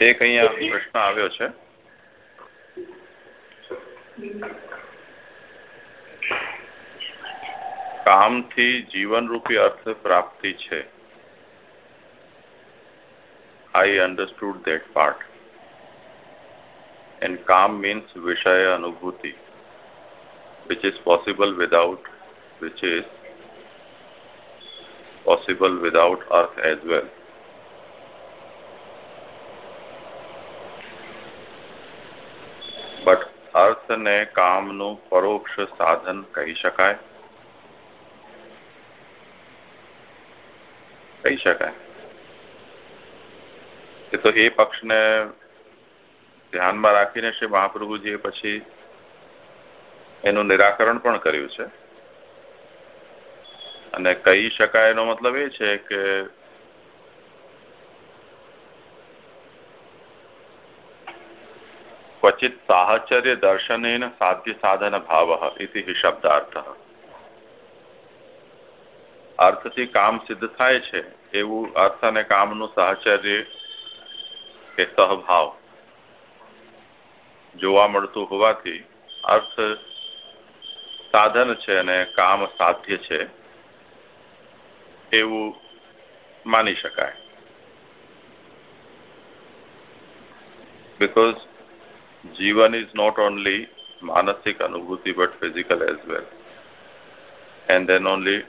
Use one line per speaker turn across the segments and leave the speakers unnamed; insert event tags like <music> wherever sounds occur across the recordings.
એક અહીંયા પ્રશ્ન આવ્યો છે કામથી જીવનરૂપી અર્થ પ્રાપ્તિ છે I understood that part. And calm means Vishaya Anubhuti, which is possible without, which is possible without earth as well. But અર્થને કામનું પરોક્ષ સાધન કહી શકાય. કહી શકાય. એ તો એ પક્ષને ધ્યાનમાં રાખીને શ્રી મહાપ્રભુજીએ પછી એનું નિરાકરણ પણ કર્યું છે. અને કહી શકાય એનો મતલબ એ છે કે ક્વચિત સાહચર્ય દર્શનેન સાધ્ય સાધન ભાવ ઇતિ શબ્દાર્થ. અર્થથી કામ સિદ્ધ થાય છે એવું અર્થ અને કામનું સાહચર્ય કે સહભાવ જોવા મળતું હોવાથી અર્થ સાધન છે અને કામ સાધ્ય છે. એવું માની શકાય because Jivan is not only manasik anubhuti but physical as well. And then only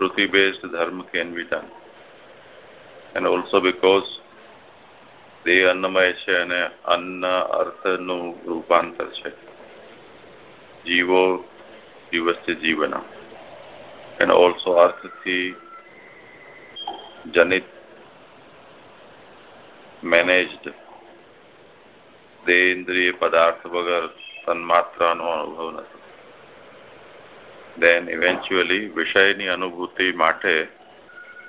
Shruti based dharma can be done. And also because દેહ અન્નમય છે અને અન્ન અર્થનું રૂપાંતર છે જીવો જીવસ્ય જીવન and also અર્થથી જનિત મેનેજ્ડ દેન્દ્રિય પદાર્થ વગર તન્માત્રાનો અનુભવ નથી. દેન ઇવેન્ચ્યુઅલી વિષયની અનુભૂતિ માટે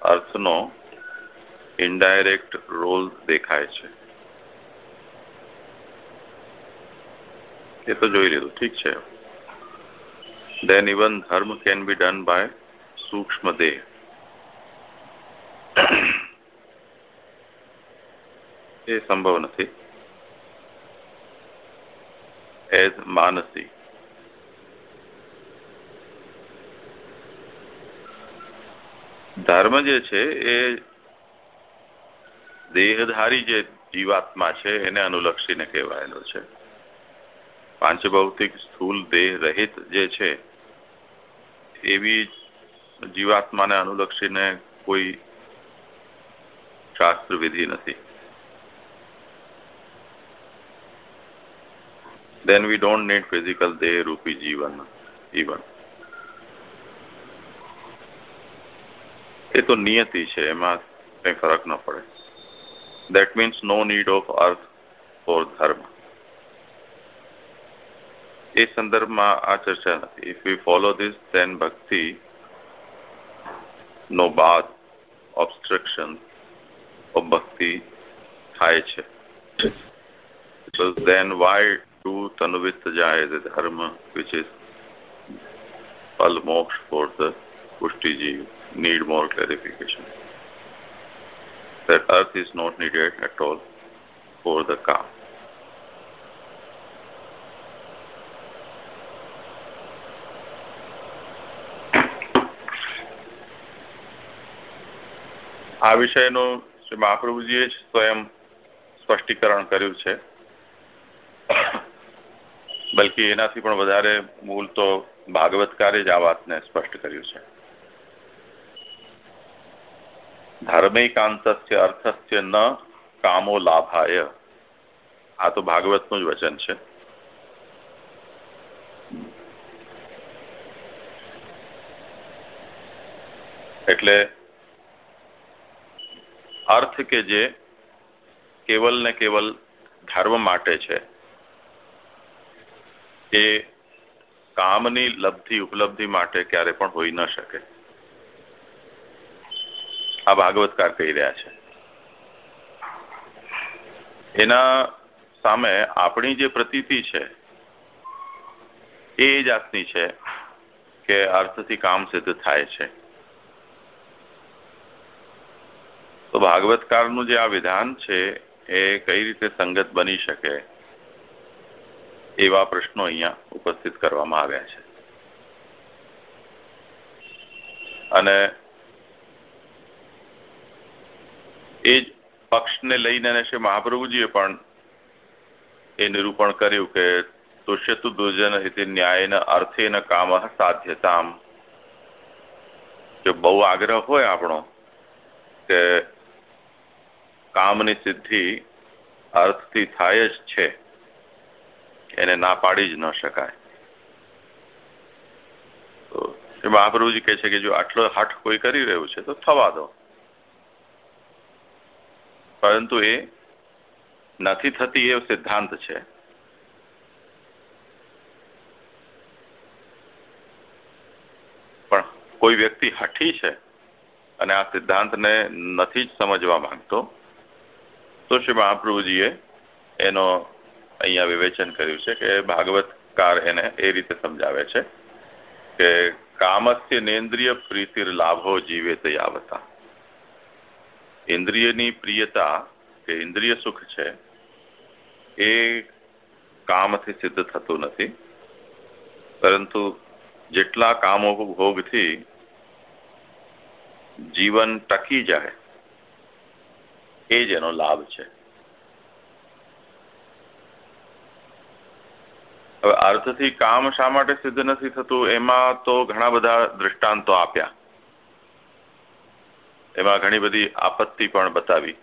અર્થનો ઇનડાયરેક્ટ રોલ દેખાય છે. એ તો જોઈ લીધું. ઠીક છે. Then even dharma can be done by sukshma deh. <coughs> એ સંભવ નથી. એઝ માનસી. ધર્મ જે છે એ દેહધારી જે જીવાત્મા છે એને અનુલક્ષીને કહેવાયેલો છે. પાંચભૌતિક સ્થૂલ દેહ રહિત જે છે, એવી જીવાત્માને અનુલક્ષીને કોઈ શાસ્ત્ર વિધિ નથી then we don't need physical દેહ રૂપી જીવન જીવન એ તો નિયતિ છે એમાં કઈ ફરક ન પડે that means no need of earth for dharma એ સંદર્ભમાં આ ચર્ચા નથી if we follow this then bhakti no bath obstruction bhakti થાય છે tanuvit jaya the dharma which is all moksha for the pushti ji need more clarification that earth is not needed at all for the calm. આ વિષયનું શ્રી મહાપ્રભુજીએ જ સ્વયં સ્પષ્ટીકરણ કર્યું છે. બલકી એનાથી પણ વધારે મૂળ તો ભાગવતકારે જ આ વાતને સ્પષ્ટ કર્યું છે. ધાર્મિકાંતસ્ય અર્થસ્ય ન કામો લાભાય. આ તો ભાગવતનું જ વચન છે. એટલે અર્થ કે જે કેવલ ને કેવલ ધર્મ માટે છે. એ કામની લબ્ધિ ઉપલબ્ધિ માટે ક્યારે પણ હોઈ ન શકે. આ ભાગવતકાર કહી રહ્યા છે. એના સામે આપણી જે પ્રતીતિ છે, એ જાતની છે કે અર્થથી કામ સિદ્ધ થાય છે તો ભાગવતકારનું જે આ વિધાન છે, એ કઈ રીતે સંગત બની શકે એવા પ્રશ્નો અહીંયા ઉપસ્થિત કરવામાં આવ્યા છે. અને એ જ પક્ષને લઈને શ્રી મહાપ્રભુજીએ પણ એ નિરૂપણ કર્યું કે તુષ્યતુ દુર્જન હિતિ ન્યાયન અર્થેન કામ સાધ્યતામ. જો બહુ આગ્રહ હોય આપણો કે કામની સિદ્ધિ અર્થથી થાય જ છે. એને ના પાડી જ ન શકાય. તો મહાપ્રભુજી કહે છે કે જો આટલો હઠ કોઈ કરી રહ્યું છે તો થવા દો. પરંતુ એ નથી થતી એ સિદ્ધાંત છે. પણ કોઈ વ્યક્તિ હઠી છે અને આ સિદ્ધાંતને નથી જ સમજવા માંગતો તો શ્રી મહાપ્રભુજીએ એનો અહીંયા વિવેચન કર્યું છે કે ભાગવતકાર એને એ રીતે સમજાવે છે કે કામસ્ય નેન્દ્રિય પ્રીતિર લાભો જીવે તયાવતા ઇન્દ્રિયની પ્રિયતા કે ઇન્દ્રિય સુખ છે એ કામથી સિદ્ધ થતું નથી. પરંતુ જેટલા કામો ભોગથી જીવન ટકી જાય એનો લાભ છે. હવે અર્થથી કામ શા માટે સિદ્ધ નથી થતું, એમાં તો ઘણા બધા દ્રષ્ટાંતો આપ્યા. એમાં ઘણી બધી આપત્તિ પણ બતાવી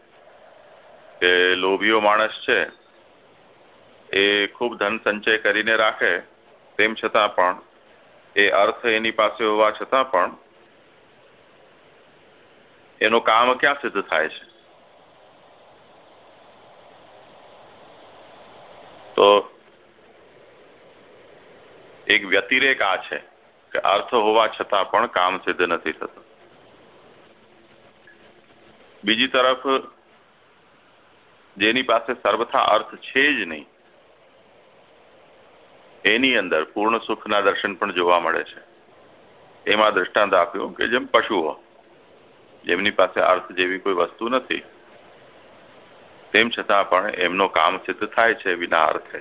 કે લોભીઓ માણસ છે, એ ખૂબ ધન સંચય કરીને રાખે, તેમ છતાં પણ, એ અર્થ એની પાસે હોવા છતાં પણ, એનું કામ ક્યાં સિદ્ધ થાય છે? તો એક વ્યતિરેક આ છે કે અર્થ હોવા છતાં પણ કામ સિદ્ધ નથી થતું. બીજી તરફ, જેની પાસે સર્વથા અર્થ છે જ નહીં, એની અંદર પૂર્ણ સુખના દર્શન પણ જોવા મળે છે. એમાં દ્રષ્ટાંત આપ્યું કે જેમ પશુઓ, જેમની પાસે અર્થ જેવી કોઈ વસ્તુ નથી તેમ છતાં પણ એમનો કામ સિદ્ધ થાય છે વિના અર્થે.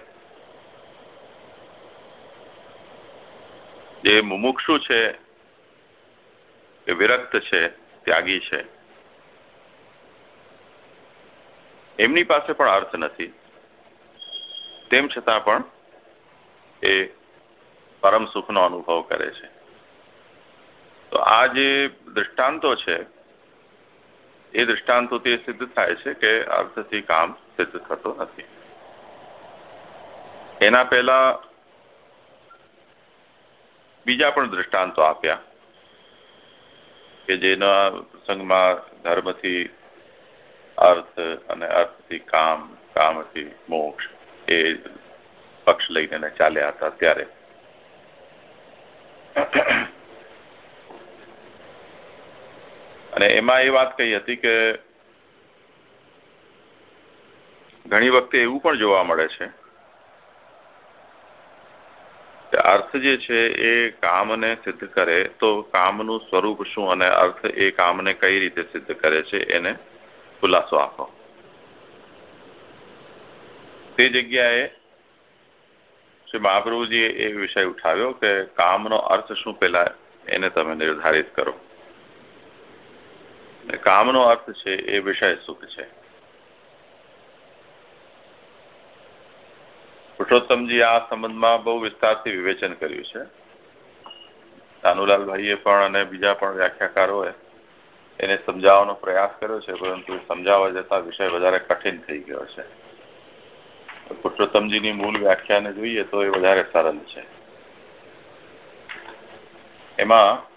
જે મુમુક્ષુ છે, એ વિરક્ત છે, ત્યાગી છે. એમની પાસે પણ અર્થ નથી. તેમ છતાં પણ એ પરમ સુખનો અનુભવ કરે છે. તો આ જે દૃષ્ટાંતો છે એ દૃષ્ટાંતોથી સિદ્ધ થાય છે કે અર્થથી કામ સિદ્ધ થતો નથી. એના પહેલા બીજા પણ દૃષ્ટાંતો આપ્યા કે જેના પ્રસંગમાં ધર્મથી અર્થ અને અર્થથી કામ, કામથી મોક્ષ એ પક્ષ લઈને ચાલ્યા હતા ત્યારે. અને એમાં એ વાત કહી હતી કે ઘણી વખતે એવું પણ જોવા મળે છે કે અર્થ જે છે એ કામને સિદ્ધ કરે તો કામનું સ્વરૂપ શું અને અર્થ એ કામને કઈ રીતે સિદ્ધ કરે છે એને ખુલાસો આપો. તે જગ્યાએ શ્રી મહાપ્રભુજીએ એ વિષય ઉઠાવ્યો કે કામનો અર્થ શું પેલા એને તમે નિર્ધારિત કરો. કામનો અર્થ છે એ વિષય સુખ છે. પુરુષોત્તમજી આ સંબંધમાં બહુ વિસ્તારથી વિવેચન કર્યું છે. કાનુલાલભાઈએ પણ અને બીજા પણ વ્યાખ્યાકારોએ એને સમજાવવાનો પ્રયાસ કર્યો છે, પરંતુ સમજાવવા જતા વિષય વધારે કઠિન થઈ ગયો છે. પુરુષોત્તમજીની મૂળ વ્યાખ્યાને જોઈએ તો એ વધારે સરળ છે. એમાં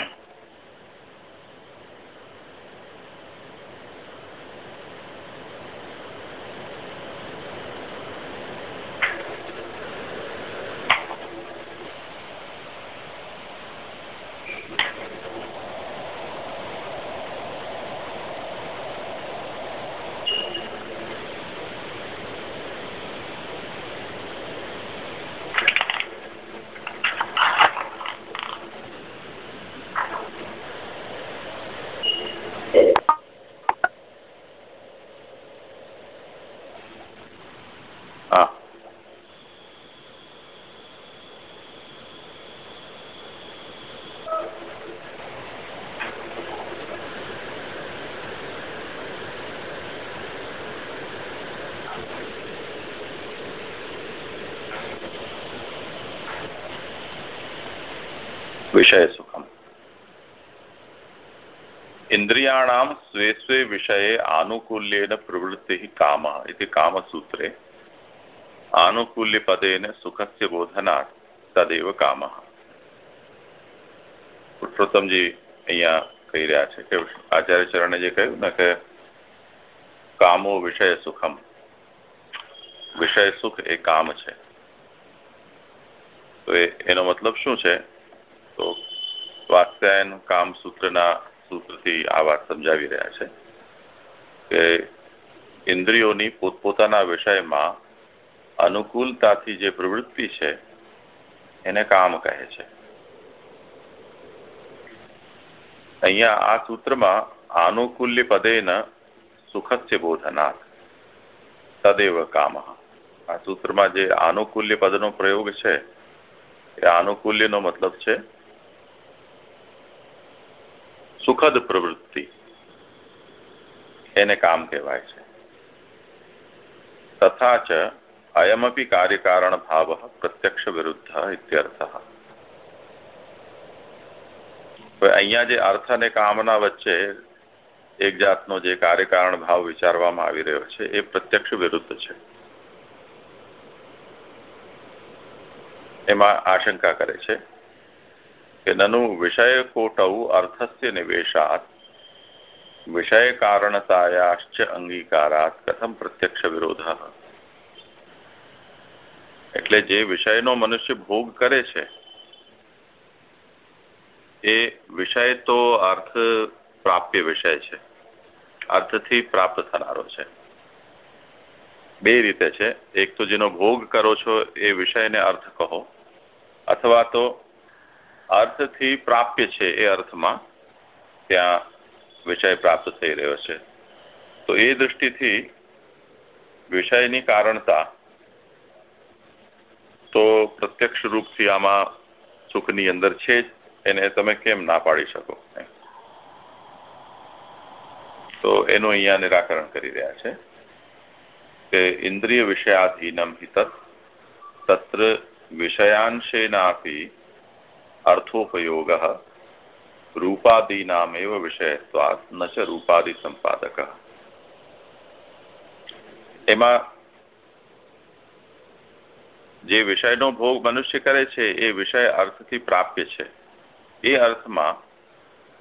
विषय सुखम इन्द्रियाणां स्वे स्वे विषये आनुकूल्येन प्रवृत्तिः कामः इति कामसूत्रे आनुकूल्यपदेन सुखस्य बोधनात् તદેવ કામ પુરુષોત્તમજી અહીંયા કહી રહ્યા છે કે આચાર્ય ચરણે જે કહ્યું ને કે કામો વિષય સુખમ વિષય સુખ એ કામ છે તો એનો મતલબ શું છે તો સ્વાધ્યાયન કામ સૂત્રના સૂત્રથી આ વાત સમજાવી રહ્યા છે કે ઇન્દ્રિયોની પોતપોતાના વિષયમાં અનુકૂલતાથી જે પ્રવૃત્તિ છે, એને કામ કહે છે. અહીંયા આ સૂત્રમાં આનુકૂલ્ય પદેન સુખસ્ય બોધનાથ તદેવ કામ. આ સૂત્રમાં જે આનુકૂલ્ય પદનો પ્રયોગ છે, એ આનુકૂલ્યનો મતલબ છે સુખદ પ્રવૃત્તિ એને કામ કહેવાય છે. તથા ચ અયમપી કાર્યકારણ ભાવ પ્રત્યક્ષ વિરુદ્ધ ઇત્યર્થ. અહીંયા જે અર્થ અને કામના વચ્ચે એક જાતનો જે કાર્યકારણ ભાવ વિચારવામાં આવી રહ્યો છે, એ પ્રત્યક્ષ વિરુદ્ધ છે. એમાં આશંકા કરે છે. કે નનુ વિષય કોટૌ અર્થસ્ય નિવેશાત વિષય કારણતાયાશ્ચ અંગીકારાત કથમ પ્રત્યક્ષ વિરોધ એટલે જે વિષયનો મનુષ્ય ભોગ કરે છે, એ વિષય તો અર્થ પ્રાપ્ય વિષય છે. અર્થથી પ્રાપ્ત થનારો છે. બે રીતે છે. એક તો જેનો ભોગ કરો છો એ વિષયને અર્થ કહો, અથવા તો અર્થથી પ્રાપ્ય છે એ અર્થમાં ત્યાં વિષય પ્રાપ્ત થઈ રહ્યો છે. તો એ દૃષ્ટિથી વિષયની કારણતા તો પ્રત્યક્ષ રૂપથી આમાં સુખની અંદર છે જ, એને તમે કેમ ના પાડી શકો? તો એનું અહીંયા નિરાકરણ કરી રહ્યા છે કે ઇન્દ્રિય વિષયાધીનમ હિત તત્ર વિષયાંશેનાપી અર્થોપયોગ રૂપાદીનામેવ વિષયત્વાત न च रूपादि સંપાદક એમાં જે વિષયનો ભોગ મનુષ્ય કરે છે, એ વિષય અર્થથી પ્રાપ્ય છે. એ અર્થમાં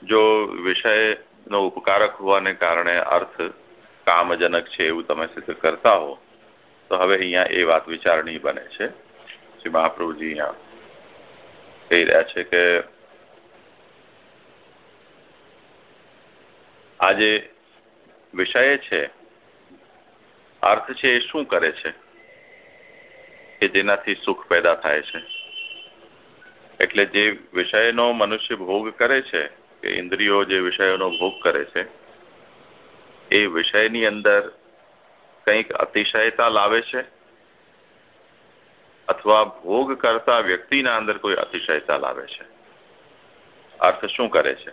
જો વિષયનો ઉપકારક હોવાને કારણે અર્થ કામજનક છે એવું તમે સિદ્ધ કરતા હો, તો હવે અહીંયા એ વાત વિચારણી બને છે. શ્રી મહાપ્રભુજી અહીંયા કહી રહ્યા છે કે આ જે વિષય છે, અર્થ છે એ શું કરે છે? કે જેનાથી સુખ પેદા થાય છે. એટલે જે વિષયનો મનુષ્ય ભોગ કરે છે, કે ઇન્દ્રિયો જે વિષયોનો ભોગ કરે છે, એ વિષયની અંદર કંઈક અતિશયતા લાવે છે? અથવા ભોગ કરતા વ્યક્તિના અંદર કોઈ અતિશયતા લાવે છે? અર્થ શું કરે છે?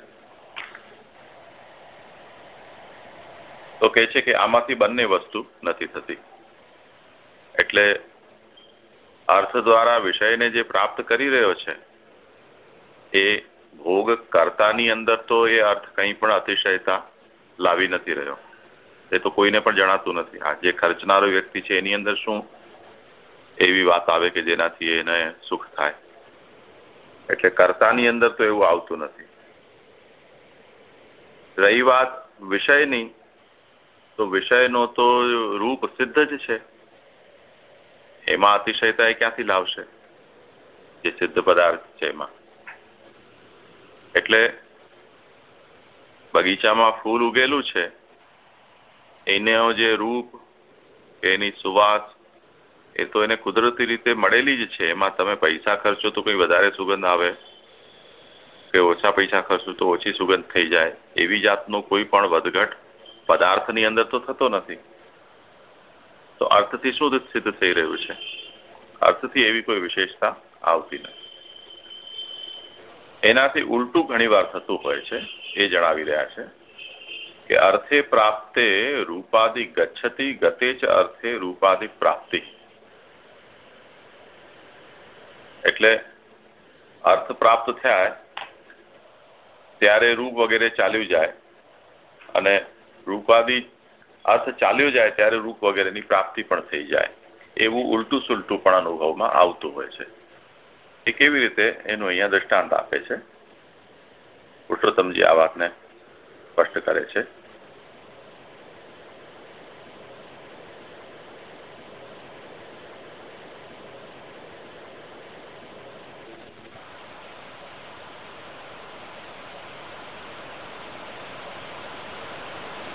તો કે છે કે આમાંથી બંને વસ્તુ નથી થતી. એટલે અર્થ દ્વારા વિષયને જે પ્રાપ્ત કરી રહ્યો છે, એ ભોગ કરતાની અંદર તો એ અર્થ કંઈ પણ અતિશયતા લાવી નથી રહ્યો. એ તો કોઈને પણ જણાતું નથી. આ જે ખર્ચનારો વ્યક્તિ છે, એની અંદર શું એવી વાત આવે કે જેનાથી એને સુખ થાય. એટલે કર્તાની અંદર તો એવું આવતું નથી. રહી વાત વિષયની, તો વિષયનો તો રૂપ સિદ્ધ જ છે. એમાં અતિશયતા એ ક્યાંથી લાવશે? જે સિદ્ધ પદાર્થ છે એમાં. એટલે બગીચામાં ફૂલ ઉગેલું છે. એનો જે રૂપ, એની સુવાસ એ તો એને કુદરતી રીતે મળેલી જ છે. એમાં તમે પૈસા ખર્ચો તો કંઈ વધારે સુગંધ આવે. કે ઓછા પૈસા ખર્ચો તો ઓછી સુગંધ થઈ જાય. એવી જાતનો કોઈ પણ વધઘટ પદાર્થની અંદર તો થતો નથી. તો અર્થથી શું સિદ્ધ થઈ રહ્યું છે? અર્થથી એવી કોઈ વિશેષતા આવતી નથી. એનાથી ઉલટું ઘણી વાર થતું હોય છે. એ જણાવી રહ્યા છે કે અર્થે પ્રાપ્તે રૂપાદિ ગચ્છતિ ગતે જ અર્થે રૂપાદિ પ્રાપ્તિ. એટલે અર્થ પ્રાપ્ત થયા ત્યારે રૂપ વગેરે ચાલ્યું જાય અને રૂપાદી અર્થ ચાલ્યો જાય ત્યારે રૂપ વગેરેની પ્રાપ્તિ પણ થઈ જાય. એવું ઉલટું સુલટું પણ અનુભવમાં આવતું હોય છે. એ કેવી રીતે? એનું અહીંયા દ્રષ્ટાંત આપે છે. પુરુષોત્તમજી આ વાતને સ્પષ્ટ કરે છે.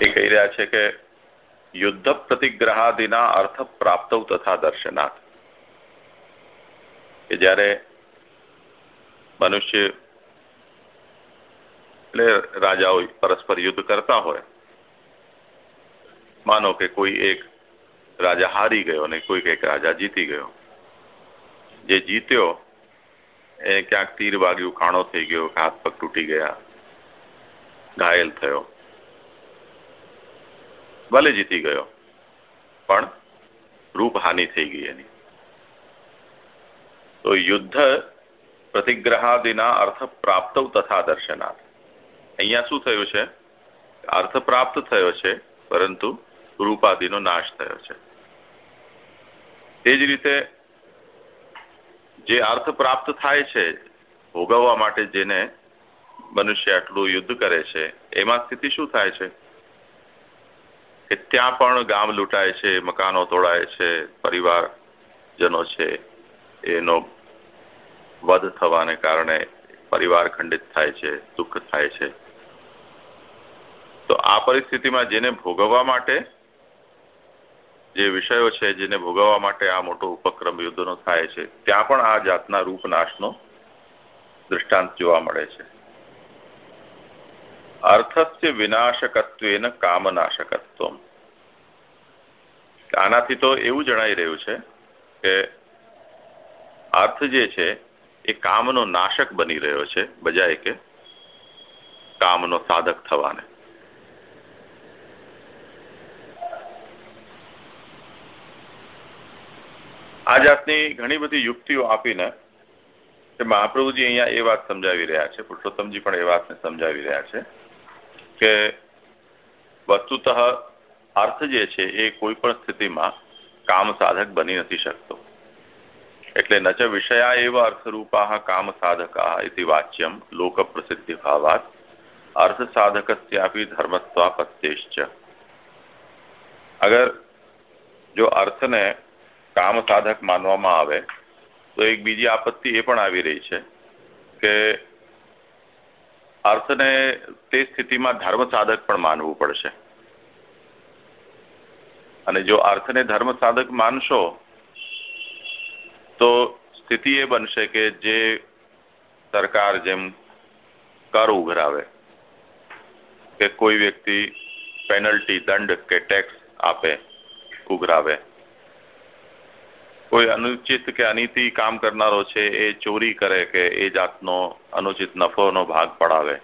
એ કહી રહ્યા છે કે યુદ્ધ પ્રતિગ્રહાદિના અર્થ પ્રાપ્ત તથા દર્શનાથ કે જ્યારે મનુષ્ય એટલે રાજાઓ પરસ્પર યુદ્ધ કરતા હોય માનો કે કોઈ એક રાજા હારી ગયો અને કોઈક એક રાજા જીતી ગયો જે જીત્યો એ ક્યાંક તીર વાગ્યું કાણો થઈ ગયો હાથ પગ તૂટી ગયા ઘાયલ થયો ભલે જીતી ગયો, પણ રૂપ હાનિ થઈ ગઈ એની. તો યુદ્ધ પ્રતિગ્રહાદિના અર્થ પ્રાપ્ત તથા દર્શનાર્થ. અહીંયા શું થયું છે? અર્થ પ્રાપ્ત થયો છે, પરંતુ રૂપાદિનો નાશ થયો છે. તે જ રીતે જે અર્થ પ્રાપ્ત થાય છે, ભોગવવા માટે જેને મનુષ્ય આટલું યુદ્ધ કરે છે, એમાં સ્થિતિ શું થાય છે? કે ત્યાં પણ ગામ લૂંટાય છે, મકાનો તોડાય છે, પરિવારજનો છે, એનો વધ થવાને કારણે પરિવાર ખંડિત થાય છે, દુઃખ થાય છે. તો આ પરિસ્થિતિમાં જેને ભોગવવા માટે, જે વિષયો છે, જેને ભોગવવા માટે આ મોટો ઉપક્રમ યુદ્ધનો થાય છે, ત્યાં પણ આ જાતના રૂપનાશનો દૃષ્ટાંત જોવા મળે છે. અર્થસ્ય વિનાશકત્વેન કામનાશકત્વ આનાથી તો એવું જણાઈ રહ્યું છે કે અર્થ જે છે, એ કામનો નાશક બની રહ્યો છે, બજાય કે કામનો સાધક થવાને. આ જાતની ઘણી બધી યુક્તિઓ આપીને મહાપ્રભુજી અહીંયા એ વાત સમજાવી રહ્યા છે, પુરુષોત્તમજી પણ એ વાતને સમજાવી રહ્યા છે. કે વસ્તુતઃ અર્થ જે છે એ કોઈ પણ સ્થિતિમાં કામ સાધક બની નથી શકતો. એટલે ન ચ વિષયા એવ અર્થરૂપા કામ સાધકા ઇતિ વાચ્યમ લોક પ્રસિદ્ધિ ભાવાત. અર્થ સાધકસ્યાપી ધર્મત્વાપત્યેશ્ચ. અગર જો અર્થને કામ સાધક માનવામાં આવે, તો એક બીજી આપત્તિ એ પણ આવી રહી છે કે અર્થને તે સ્થિતિમાં ધર્મ સાધક પણ માનવું પડશે. અને જો અર્થને ધર્મ સાધક માનશો, તો સ્થિતિ એ બનશે કે જે સરકાર જેમ કર ઉઘરાવે, કે કોઈ વ્યક્તિ પેનલ્ટી દંડ કે ટેક્સ આપે, ઉઘરાવે. કોઈ અનુચિત કે અનીતિ કામ કરનારો છે, એ ચોરી કરે કે એ જાતનો અનુચિત નફોનો ભાગ પડાવે.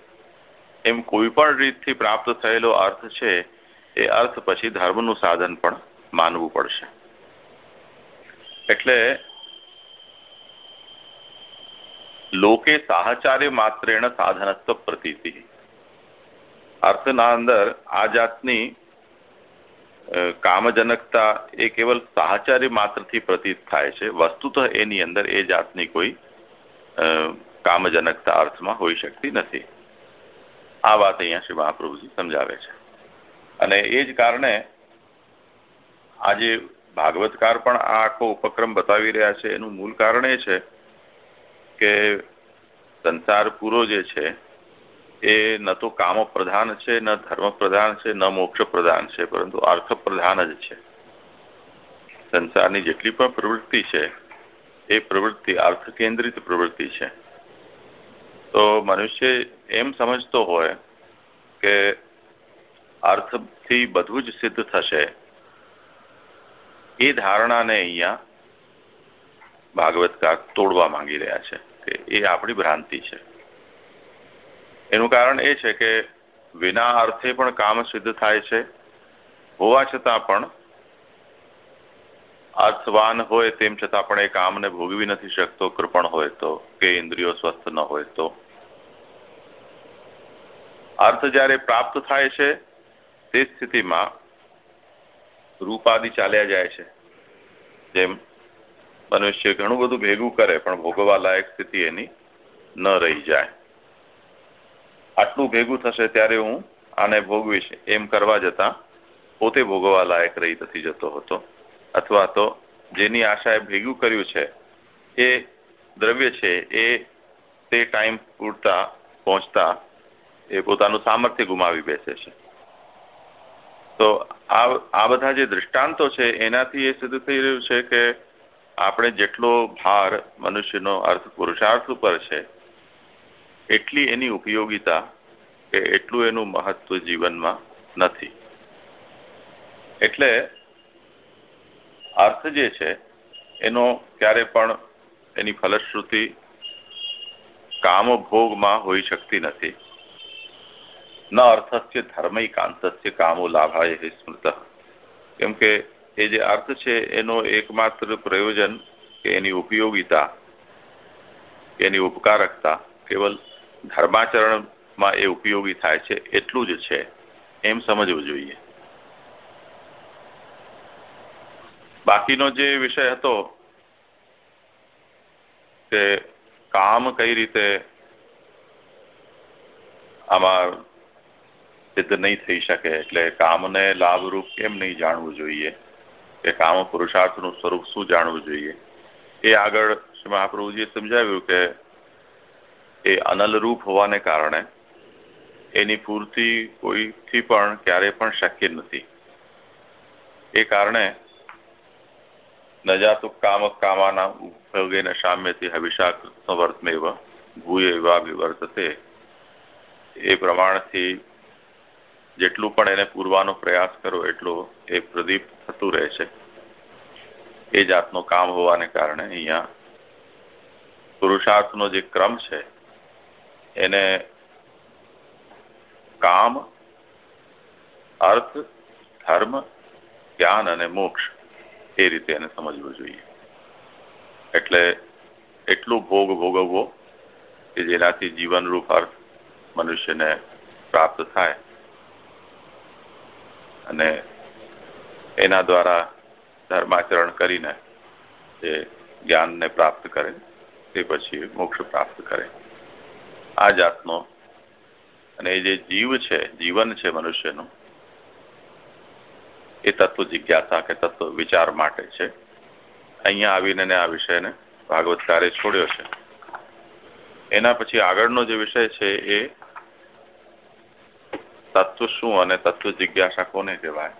એમ કોઈ પણ રીતથી પ્રાપ્ત થયેલો અર્થ છે, એ અર્થ પછી ધર્મનું સાધન પણ માનવું પડશે. એટલે લોકે સાહચાર્ય માત્રેણ સાધનત્વ પ્રતીતિ. અર્થના અંદર આ જાતની કામજનકતા એ કેવલ સાહચાર્ય માત્રથી પ્રતીત થાય છે. વસ્તુતઃ એની અંદર એ જાતની કોઈ કામજનકતા અર્થમાં હોઈ શકતી નથી. આ વાત અહીંયા શ્રી મહાપ્રભુજી સમજાવે છે. અને એ જ કારણે આજે ભાગવતકાર પણ આ આખો ઉપક્રમ બતાવી રહ્યા છે. એનું મૂળ કારણ એ છે કે સંસાર પૂરો જે છે એ ન તો કામ પ્રધાન છે, ન ધર્મ પ્રધાન છે, ન મોક્ષ પ્રધાન છે, પરંતુ અર્થ પ્રધાન જ છે. સંસારની જેટલી પણ પ્રવૃત્તિ છે, એ પ્રવૃત્તિ અર્થ કેન્દ્રિત પ્રવૃત્તિ છે. તો મનુષ્ય એમ સમજતો હોય કે અર્થથી બધું જ સિદ્ધ થશે. એ ધારણાને અહીંયા ભાગવતકાર તોડવા માંગી રહ્યા છે કે એ આપણી ભ્રાંતિ છે. એનું કારણ એ છે કે વિના અર્થે પણ કામ સિદ્ધ થાય છે. હોવા છતાં પણ અર્થવાન હોય તેમ છતાં પણ એ કામને ભોગવી નથી શકતો, કૃપણ હોય તો, કે ઇન્દ્રિયો સ્વસ્થ ન હોય તો. અર્થ જ્યારે પ્રાપ્ત થાય છે, તે સ્થિતિમાં રૂપાદિ ચાલ્યા જાય છે. જેમ મનુષ્ય ઘણું બધું ભેગું કરે, પણ ભોગવા લાયક સ્થિતિ એની ન રહી જાય. આટલું ભેગું થશે ત્યારે હું આને ભોગવીશ. એમ કરવા જતા પોતે ભોગવવા લાયક રહી નથી જતો હતો. અથવા તો જેની આશાએ ભેગું કર્યું છે, એ દ્રવ્ય છે, એ તે ટાઈમ પૂરતા પહોંચતા એ પોતાનું સામર્થ્ય ગુમાવી બેસે છે. તો આ બધા જે દૃષ્ટાંતો છે, એનાથી એ સિદ્ધ થઈ રહ્યું છે કે આપણે જેટલો ભાર મનુષ્યનો અર્થ પુરુષાર્થ ઉપર છે એટલી એની ઉપયોગિતા કે એટલું એનું મહત્વ જીવનમાં નથી. એટલે અર્થ જે છે, એનો ક્યારે પણ એની ફલશ્રુતિ કામભોગમાં હોઈ શકતી નથી. ન અર્થસ્ય ધર્મૈકાંતસ્ય કામો લાભાય સ્મૃત. કેમ કે એ જે અર્થ છે, એનો એકમાત્ર પ્રયોજન કે એની ઉપયોગિતા એની ઉપકારકતા કેવલ ધર્માચરણમાં એ ઉપયોગી થાય છે, એટલું જ છે, એમ સમજવું જોઈએ. બાકીનો જે વિષય હતો કે કામ કઈ રીતે આમાં સિદ્ધ નહીં થઈ શકે, એટલે કામને લાભરૂપ કેમ નહીં જાણવું જોઈએ? કે કામ પુરુષાર્થનું સ્વરૂપ શું જાણવું જોઈએ? એ આગળ શ્રી સમજાવ્યું કે એ અનલરૂપ હોવાને કારણે એની પૂર્તિ કોઈથી પણ ક્યારે પણ શક્ય નથી. એ કારણે નજાતુ કામ કામાના ઉપયોગેન સામ્યથી હવિષા વર્તમેવ ભૂય એવા વિવર્તતે. એ પ્રમાણથી જેટલું પણ એને પૂરવાનો પ્રયાસ કરો એટલો એ પ્રદીપ થતું રહે છે એ જાતનું કામ હોવાને કારણે અહીંયા પુરુષાર્થનો જે ક્રમ છે એને કામ, અર્થ, ધર્મ, જ્ઞાન અને મોક્ષ એ રીતે એને સમજવું જોઈએ. એટલે એટલું ભોગ ભોગવવો કે જેનાથી જીવનરૂપ અર્થ મનુષ્યને પ્રાપ્ત થાય. અને એના દ્વારા ધર્માચરણ કરીને એ જ્ઞાનને પ્રાપ્ત કરે, તે પછી મોક્ષ પ્રાપ્ત કરે. આ જાતનો અને એ જે જીવ છે, જીવન છે મનુષ્યનું, એ તત્વ જિજ્ઞાસા કે તત્વ વિચાર માટે છે. અહીંયા આવીને આ વિષયને ભાગવતકારે છોડ્યો છે. એના પછી આગળનો જે વિષય છે એ તત્વ શું અને તત્વ જિજ્ઞાસા કોને કહેવાય?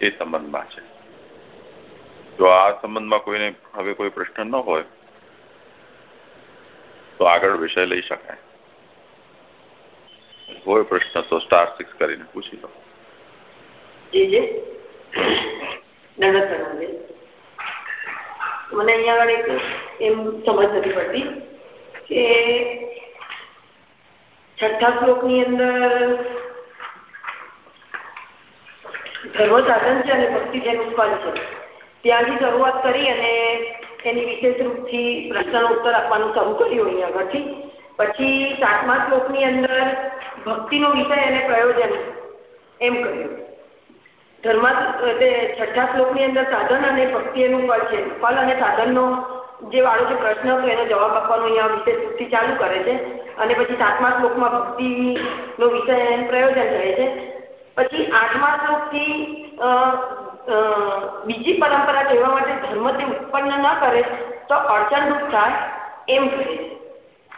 એ સંબંધમાં છે. જો આ સંબંધમાં કોઈને હવે કોઈ પ્રશ્ન ન હોય, તો આગળ વિષય લઈ શકાય. હોય પ્રશ્ન તો સ્ટાર સિક્સ કરીને પૂછી લો
મને અહીંયા એક એમ સમજ નથી પડતી કે છઠ્ઠા શ્લોકની અંદર ધર્મ સાધન છે અને ભક્તિ જેનું ફળ છે ત્યાંથી શરૂઆત કરી અને એની વિશેષ રૂપથી પ્રશ્નનો ઉત્તર આપવાનું શરૂ કર્યું અહીંયા આગળથી પછી સાતમા શ્લોકની અંદર ભક્તિનો વિષય અને પ્રયોજન એમ કહ્યું ધર્મ છઠ્ઠા શ્લોકની અંદર સાધન અને ભક્તિ એનું ફળ છે. ફળ અને સાધનનો જે વાળો જે પ્રશ્ન હતો એનો જવાબ આપવાનો અહીંયા વિશેષ રૂપથી ચાલુ કરે છે. અને પછી સાતમા શ્લોકમાં ભક્તિનો વિષય પ્રયોજન રહે છે. પછી આઠમા શ્લોકથી બીજી પરંપરા કહેવા માટે ધર્મ તે ઉત્પન્ન ન કરે, તો અડચણરૂપ થાય એમ કહે છે.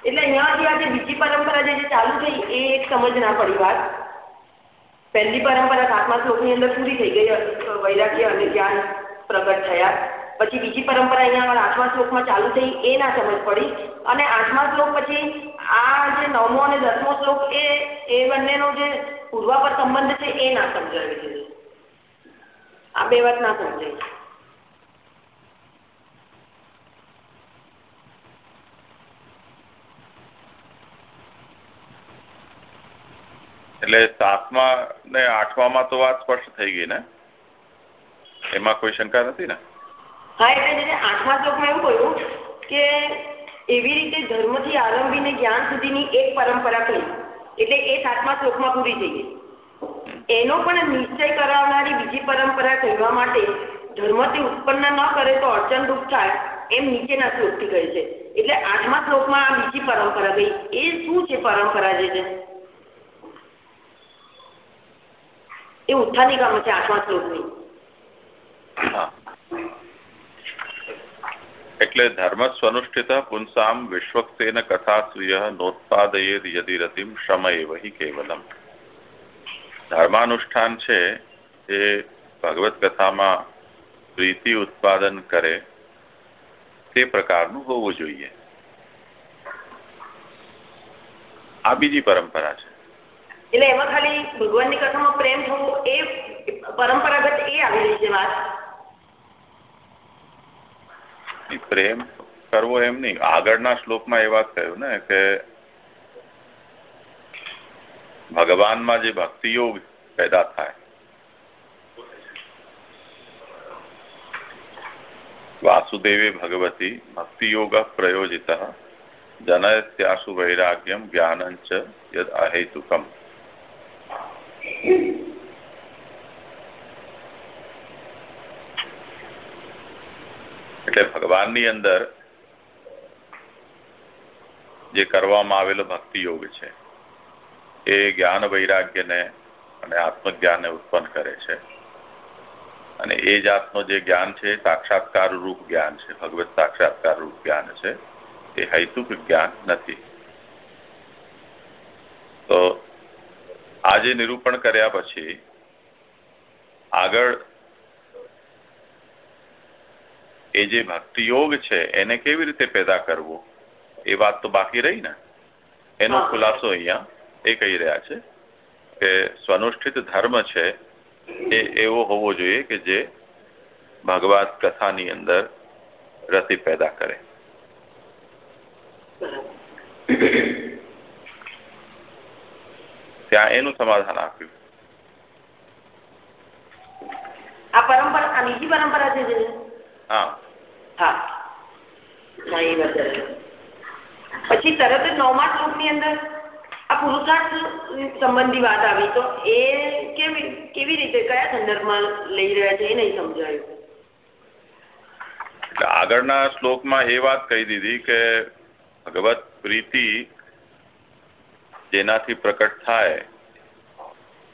એટલે અહીંયાથી આજે બીજી પરંપરા જે ચાલુ થઈ, એ એક સમજ ના પડી વાત. પહેલી પરંપરા સાતમા શ્લોકની અંદર પૂરી થઈ ગઈ વૈરાગ્ય અને જ્ઞાન પ્રગટ થયા. પછી બીજી પરંપરા અહીંયા આઠમા શ્લોકમાં ચાલુ થઈ, એ ના સમજ પડી. અને આઠમા શ્લોક પછી આ જે નવમો અને દસમો શ્લોક, એ એ બંનેનો જે પૂર્વાપર સંબંધ છે, એ ના સમજાવી દીધું આ બે વાત ના સમજાય
એટલે સાતમા ને આઠમામાં તો વાત સ્પષ્ટ થઈ ગઈ ને? એમાં કોઈ શંકા નથી ને?
હા, એટલે આઠમા શ્લોકમાં એવું કહ્યું કે એવી રીતે ધર્મથી આરંભીને જ્ઞાન સુધીની એક પરંપરા કહી એટલે એ સાતમા શ્લોકમાં પૂરી થઈ ગઈ. એનો પણ નિશ્ચય કરાવનારી બીજી પરંપરા કહેવા માટે ધર્મથી ઉત્પન્ન ન કરે તો અડચણરૂપ થાય એમ નીચેના શ્લોકથી કહે છે. એટલે આઠમા શ્લોકમાં આ બીજી પરંપરા ગઈ. એ શું છે પરંપરા જે છે? એ ઉત્થાની કામ છે આઠમા શ્લોકની
એટલે ધર્મ સ્વનુષ્ઠિત પુંસામ વિશ્વક્તેન કથા સ્વીય નોત્પાદયેદ યદિ રતિમ શ્રમ એવ કેવલમ. ધર્માનુષ્ઠાન છે એ ભગવત કથામાં પ્રીતિ ઉત્પાદન કરે તે પ્રકારનું હોવું જોઈએ. આ બીજી પરંપરા છે.
એટલે એમાં ખાલી ભગવાનની કથામાં પ્રેમ થવો એ પરંપરાગત એ આવી રહી છે વાત.
પ્રેમ કરવો એમ નહીં. આગળના શ્લોકમાં એ વાત કહ્યું ને કે ભગવાનમાં જે ભક્તિયોગ પેદા થાય. વાસુદેવે ભગવતી ભક્તિયોગ પ્રયોજિત જનયત્યાસુ વૈરાગ્યમ જ્ઞાનંચ યદ અહેતુકમ. એટલે ભગવાનની અંદર જે કરવામાં આવેલો ભક્તિ યોગ છે, એ જ્ઞાન વૈરાગ્યને અને આત્મજ્ઞાનને ઉત્પન્ન કરે છે. અને એ જાતનો જે જ્ઞાન છે, સાક્ષાત્કાર રૂપ જ્ઞાન છે, ભગવત સાક્ષાત્કાર રૂપ જ્ઞાન છે, એ હૈતુક જ્ઞાન નથી. તો આજે નિરૂપણ કર્યા પછી આગળ એ જે ભક્તિયોગ છે એને કેવી રીતે પેદા કરવો? એ વાત તો બાકી રહી ને? એનો ખુલાસો અહીંયા એ કહી રહ્યા છે કે સ્વનુષ્ઠિત ધર્મ છે એ એવો હોવો જોઈએ કે જે ભગવત કથાની અંદર રતિ પેદા કરે. ત્યાં એનું સમાધાન આપ્યું.
આ પરંપરા આ બીજી પરંપરા છે
હા.
હા. પછી તરત જ નવમા શ્લોકની અંદર આ પુરુષાર્થ સંબંધી વાત આવી. તો એ કેવી કેવી રીતે કયા સંદર્ભમાં લઈ રહ્યા છે એ નહીં સમજાયું.
આગળના શ્લોકમાં એ વાત કહી દીધી કે ભગવત પ્રીતિ જેનાથી પ્રકટ થાય,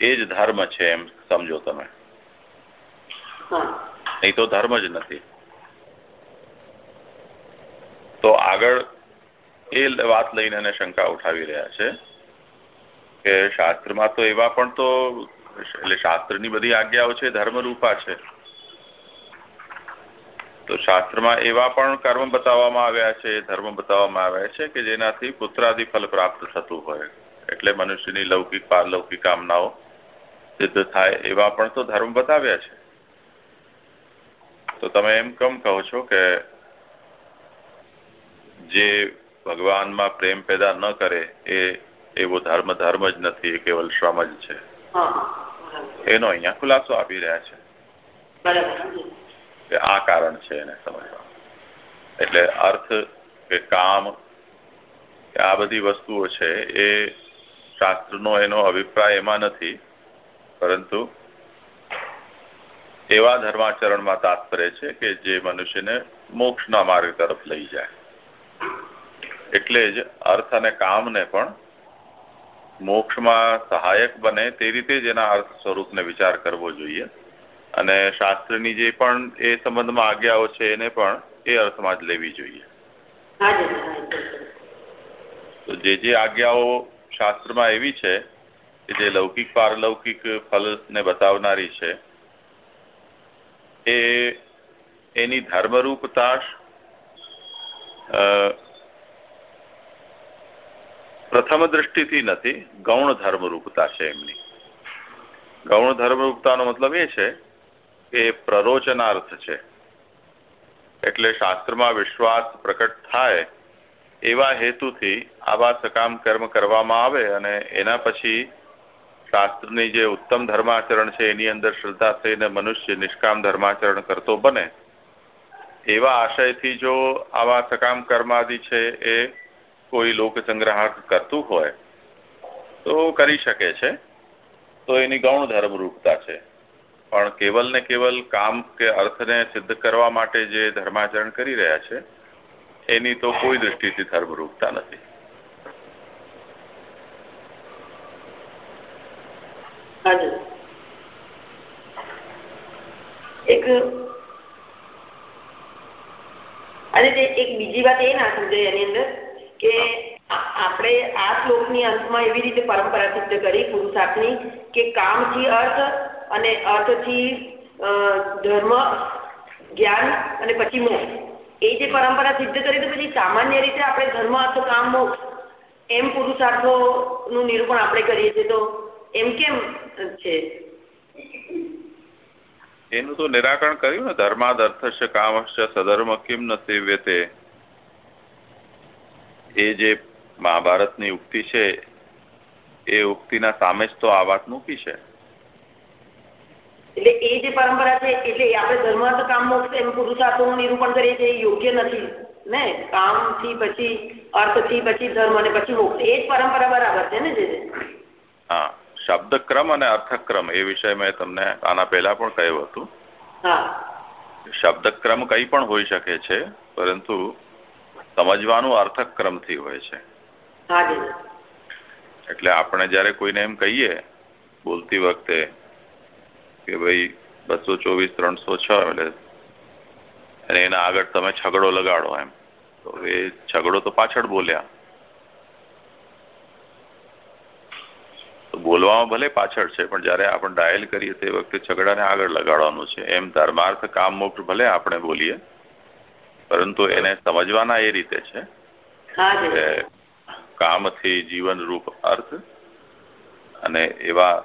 એ જ ધર્મ છે એમ સમજો તમે. નહીં તો ધર્મ જ નથી. તો આગળ એ વાત લઈને એને શંકા ઉઠાવી રહ્યા છે કે શાસ્ત્રમાં તો એવા પણ તો, એટલે શાસ્ત્રની બધી આજ્ઞાઓ છે, ધર્મરૂપા છે. તો શાસ્ત્રમાં એવા પણ કર્મ બતાવવામાં આવ્યા છે, ધર્મ બતાવવામાં આવ્યા છે કે જેનાથી પુત્રાદિ ફલ પ્રાપ્ત થતું હોય. એટલે મનુષ્યની લૌકિક પારલૌકિક કામનાઓ સિદ્ધ થાય એવા પણ તો ધર્મ બતાવ્યા છે. તો તમે એમ કેમ કહો છો કે જે ભગવાનમાં પ્રેમ પેદા ન કરે એ એવો ધર્મ ધર્મ જ નથી એ કેવલ શ્રમ જ છે. એનો અહીંયા ખુલાસો આપી રહ્યા છે. આ કારણ છે એને સમજવા. એટલે અર્થ કે કામ આ બધી વસ્તુઓ છે એ શાસ્ત્રનો એનો અભિપ્રાય એમાં નથી પરંતુ એવા ધર્માચરણમાં તાત્પર્ય છે કે જે મનુષ્યને મોક્ષના માર્ગ તરફ લઈ જાય. એટલે જ અર્થ અને કામને પણ મોક્ષમાં સહાયક બને તે રીતે જ એના અર્થ સ્વરૂપને વિચાર કરવો જોઈએ. અને શાસ્ત્રની જે પણ એ સંબંધમાં આજ્ઞાઓ છે એને પણ એ અર્થમાં જ લેવી જોઈએ. તો જે જે આજ્ઞાઓ શાસ્ત્રમાં એવી છે કે જે લૌકિક પારલૌકિક ફલને બતાવનારી છે, એ એની ધર્મરૂપતા પ્રથમ દ્રષ્ટિથી નથી, ગૌણ ધર્મરૂપતા છે એમની. ગૌણ ધર્મરૂપતાનો મતલબ એ છે કે પ્રરોચનાર્થ છે. એટલે શાસ્ત્રમાં વિશ્વાસ પ્રકટ થાય એવા હેતુથી આવા સકામ કર્મ કરવામાં આવે અને એના પછી શાસ્ત્રની જે ઉત્તમ ધર્માચરણ છે, એની અંદર શ્રદ્ધા થઈને મનુષ્ય નિષ્કામ ધર્માચરણ કરતો બને, એવા આશયથી જો આવા સકામ કર્માદિ છે, એ કોઈ લોક સંગ્રહક કરતું હોય, તો કરી શકે છે. તો એની ગૌણ ધર્મરૂપતા છે. પણ કેવલ ને કેવલ કામ કે અર્થને સિદ્ધ કરવા માટે જે ધર્માચરણ કરી રહ્યા છે એની તો કોઈ દ્રષ્ટિથી ધર્મરૂપતા નથી.
એક બીજી વાત એ ના સમજાય એની અંદર કે આપણે આ શ્લોકની અંતમાં એવી રીતે પરંપરા સિદ્ધ કરી પુરુષાર્થની કે કામથી અર્થ અને અર્થથી ધર્મ, જ્ઞાન અને પછી મોક્ષ. એ જે પરંપરા સિદ્ધ કરી તો પછી સામાન્ય રીતે આપણે ઘરમાં અથવા કામ એમ એમ પુરુષાર્થોનું નિરૂપણ આપણે કરીએ છીએ તો એમ કેમ છે?
એનું તો નિરાકરણ કર્યું ને અર્થશ્ય કામશ્ય સધર્મ કેમ ન સેવ્યતે. એ જે મહાભારતની ઉક્તિ છે, એ ઉક્તિના સામે જ તો આ વાત મૂકી છે.
એટલે એ જે પરંપરા છે એટલે આપણે ધર્માર્થ કામ મોક્ષ એમ પુરુષાર્થનું નિરૂપણ કરીએ છીએ યોગ્ય નથી. ને કામથી પછી અર્થથી પછી ધર્મ અને પછી મોક્ષ એ જ પરંપરા બરાબર છે ને જે
હા શબ્દક્રમ અને અર્થક્રમ એ વિષય મેં તમને આના પહેલા પણ કહ્યું હતું. શબ્દક્રમ કઈ પણ હોઈ શકે છે પરંતુ સમજવાનું અર્થક્રમથી હોય છે. એટલે આપણે જયારે કોઈને એમ કહીએ બોલતી વખતે કે ભાઈ બસો ચોવીસ ત્રણસો છ એટલે અને એના આગળ તમે છગડો લગાડો એમ. તો એ છગડો તો પાછળ બોલ્યા. તો બોલવામાં ભલે પાછળ છે પણ જયારે આપણે ડાયલ કરીએ તે વખતે છગડાને આગળ લગાડવાનું છે. એમ ધર્માર્થ કામ મુક્ત ભલે આપણે બોલીએ પરંતુ એને સમજવાના એ રીતે છે કામથી જીવનરૂપ અર્થ અને એવા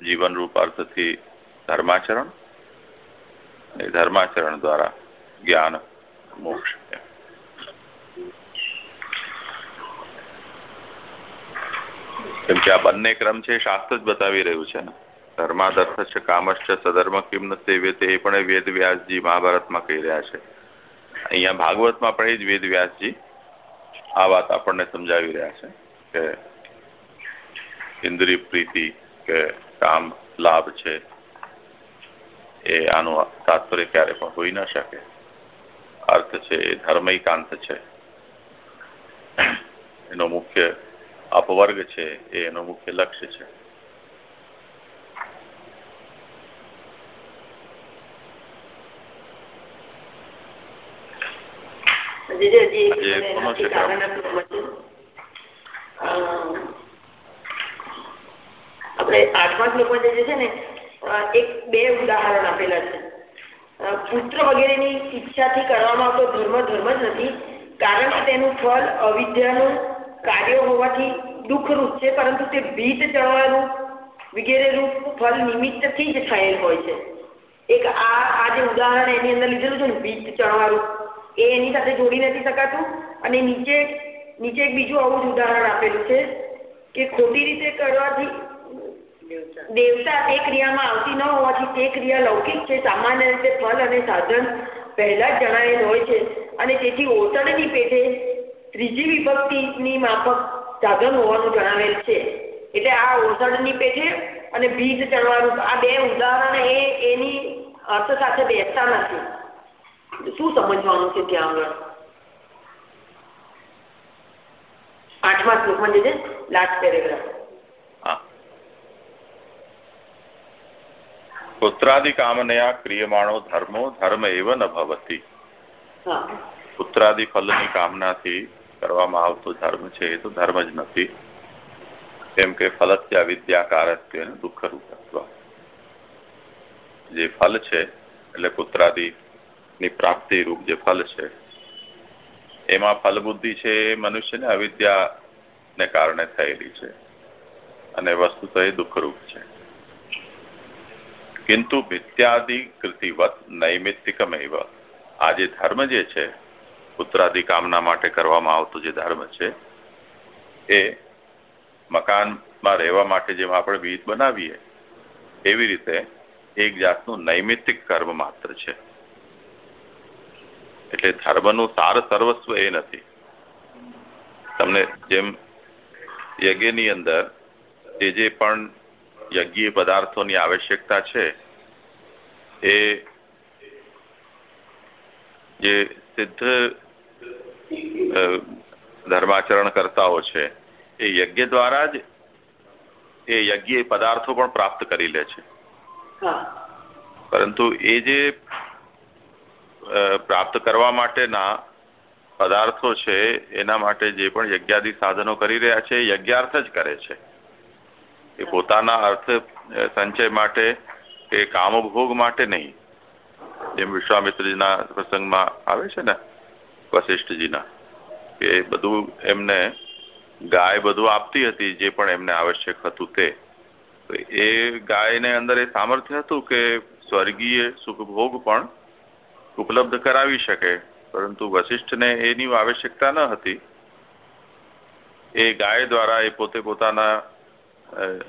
જીવનરૂપ અર્થથી ધર્માચરણ? એ ધર્માચરણ દ્વારા જ્ઞાન મોક્ષ. કેમ કે આ બંને ક્રમ છે શાસ્ત્ર જ બતાવી રહ્યું છે. ને ધર્માદર્થ છે કામશ્ચ સધર્મ કિમ ન તે પણ વેદ વ્યાસજી મહાભારતમાં કહી રહ્યા છે. અહીંયા ભાગવતમાં પણ એ જ વેદ વ્યાસજી આ વાત આપણને સમજાવી રહ્યા છે કે ઇન્દ્રિય પ્રીતિ કે કામ લાભ છે એ આનું તાત્પર્ય ક્યારે પણ હોઈ ન શકે. અર્થ છે એ ધર્મૈકાંત છે. એનો મુખ્ય અપવર્ગ છે એ એનું મુખ્ય લક્ષ્ય છે.
આપણે આઠમા શ્લોકમાં જે છે ને એક, બે ઉદાહરણ આપેલા છે. પુત્ર વગેરેની ઈચ્છાથી કરવામાં આવતો ધર્મ ધર્મ જ નથી. કારણ કે તેનું ફળ અવિદ્યાનું કાર્યો હોવાથી દુઃખરૂપ છે, પરંતુ તે ભીત ચડવાનું વગેરે રૂપ ફળ નિમિત્તથી જ થયેલ હોય છે. એક આ આ જે ઉદાહરણ એની અંદર લીધેલું છે ને ભીત ચણવાળું એ એની સાથે જોડી નથી શકાતું. અને નીચે નીચે એક બીજું આવું જ ઉદાહરણ આપેલું છે કે ખોટી રીતે કરવાથી દેવતા. તે ક્રિયામાં આવતી ન હોવાથી તે ક્રિયા લૌકિક છે, સામાન્ય રીતે ફળ અને સાધન પહેલા જ જણાવેલ હોય છે. અને તેથી ઓસડની પેટે ત્રીજી વિભક્તિની માફક સાધન હોવાનું જણાવેલ છે. એટલે આ ઓસડની પેટે અને ભીજ ચણવાનું આ બે ઉદાહરણ એ એની અર્થ સાથે બેસતા નથી. શું સમજવાનું છે ત્યાં આગળ? આઠમા શ્લોકમાં જે છે લાસ્ટ પેરેગ્રાફ
પુત્રાદિ કામનયા ક્રિયમાણો ધર્મો ધર્મ એવ ન ભવતી પુત્રાદિ ફલની કામનાથી કરવામાં આવતો ધર્મ છે એ તો ધર્મ જ નથી। કેમ કે ફલસ્ય વિદ્યાકારત્વ દુઃખ રૂપત્વ જે ફલ છે એટલે પુત્રાદિ ની પ્રાપ્તિ રૂપ જે ફલ છે એમાં ફલબુદ્ધિ છે એ મનુષ્યને અવિદ્યાને કારણે થયેલી છે અને વસ્તુ તો એ દુઃખરૂપ છે। કિંતુ મિથ્યાદિ કૃતિવત નૈમિત્તિકમેવ આ જે ધર્મ જે છે પુત્રાદિ કામના માટે કરવામાં આવતો જે ધર્મ છે એ મકાનમાં રહેવા માટે જેમ આપણે ભીત બનાવીએ એવી રીતે એક જાતનું નૈમિત્તિક કર્મ માત્ર છે એટલે ધર્મનું તાર સર્વસ્વ એ નથી તમને જેમ યજ્ઞની અંદર જે જે પણ યજ્ઞીય પદાર્થોની આવશ્યકતા છે એ જે સિદ્ધ ધર્માચરણ કરતાઓ છે એ યજ્ઞ દ્વારા જ એ યજ્ઞ પદાર્થો પણ પ્રાપ્ત કરી લે છે. પરંતુ એ જે પ્રાપ્ત કરવા માટેના પદાર્થો છે એના માટે જે પણ યજ્ઞાદિ સાધનો કરી રહ્યા છે યજ્ઞાર્થ જ કરે છે. એ પોતાના અર્થ સંચય માટે કે કામભોગ માટે નહીં. જેમ વિશ્વામિત્રજીના પ્રસંગમાં આવે છે ને વશિષ્ઠજીના કે બધું એમને ગાય બધું આપતી હતી, જે પણ એમને આવશ્યક હતું તે. એ ગાયને અંદર એ સામર્થ્ય હતું કે સ્વર્ગીય સુખભોગ પણ ઉપલબ્ધ કરાવી શકે. પરંતુ વશિષ્ઠને એની આવશ્યકતા ન હતી. એ ગાય દ્વારા એ પોતે પોતાના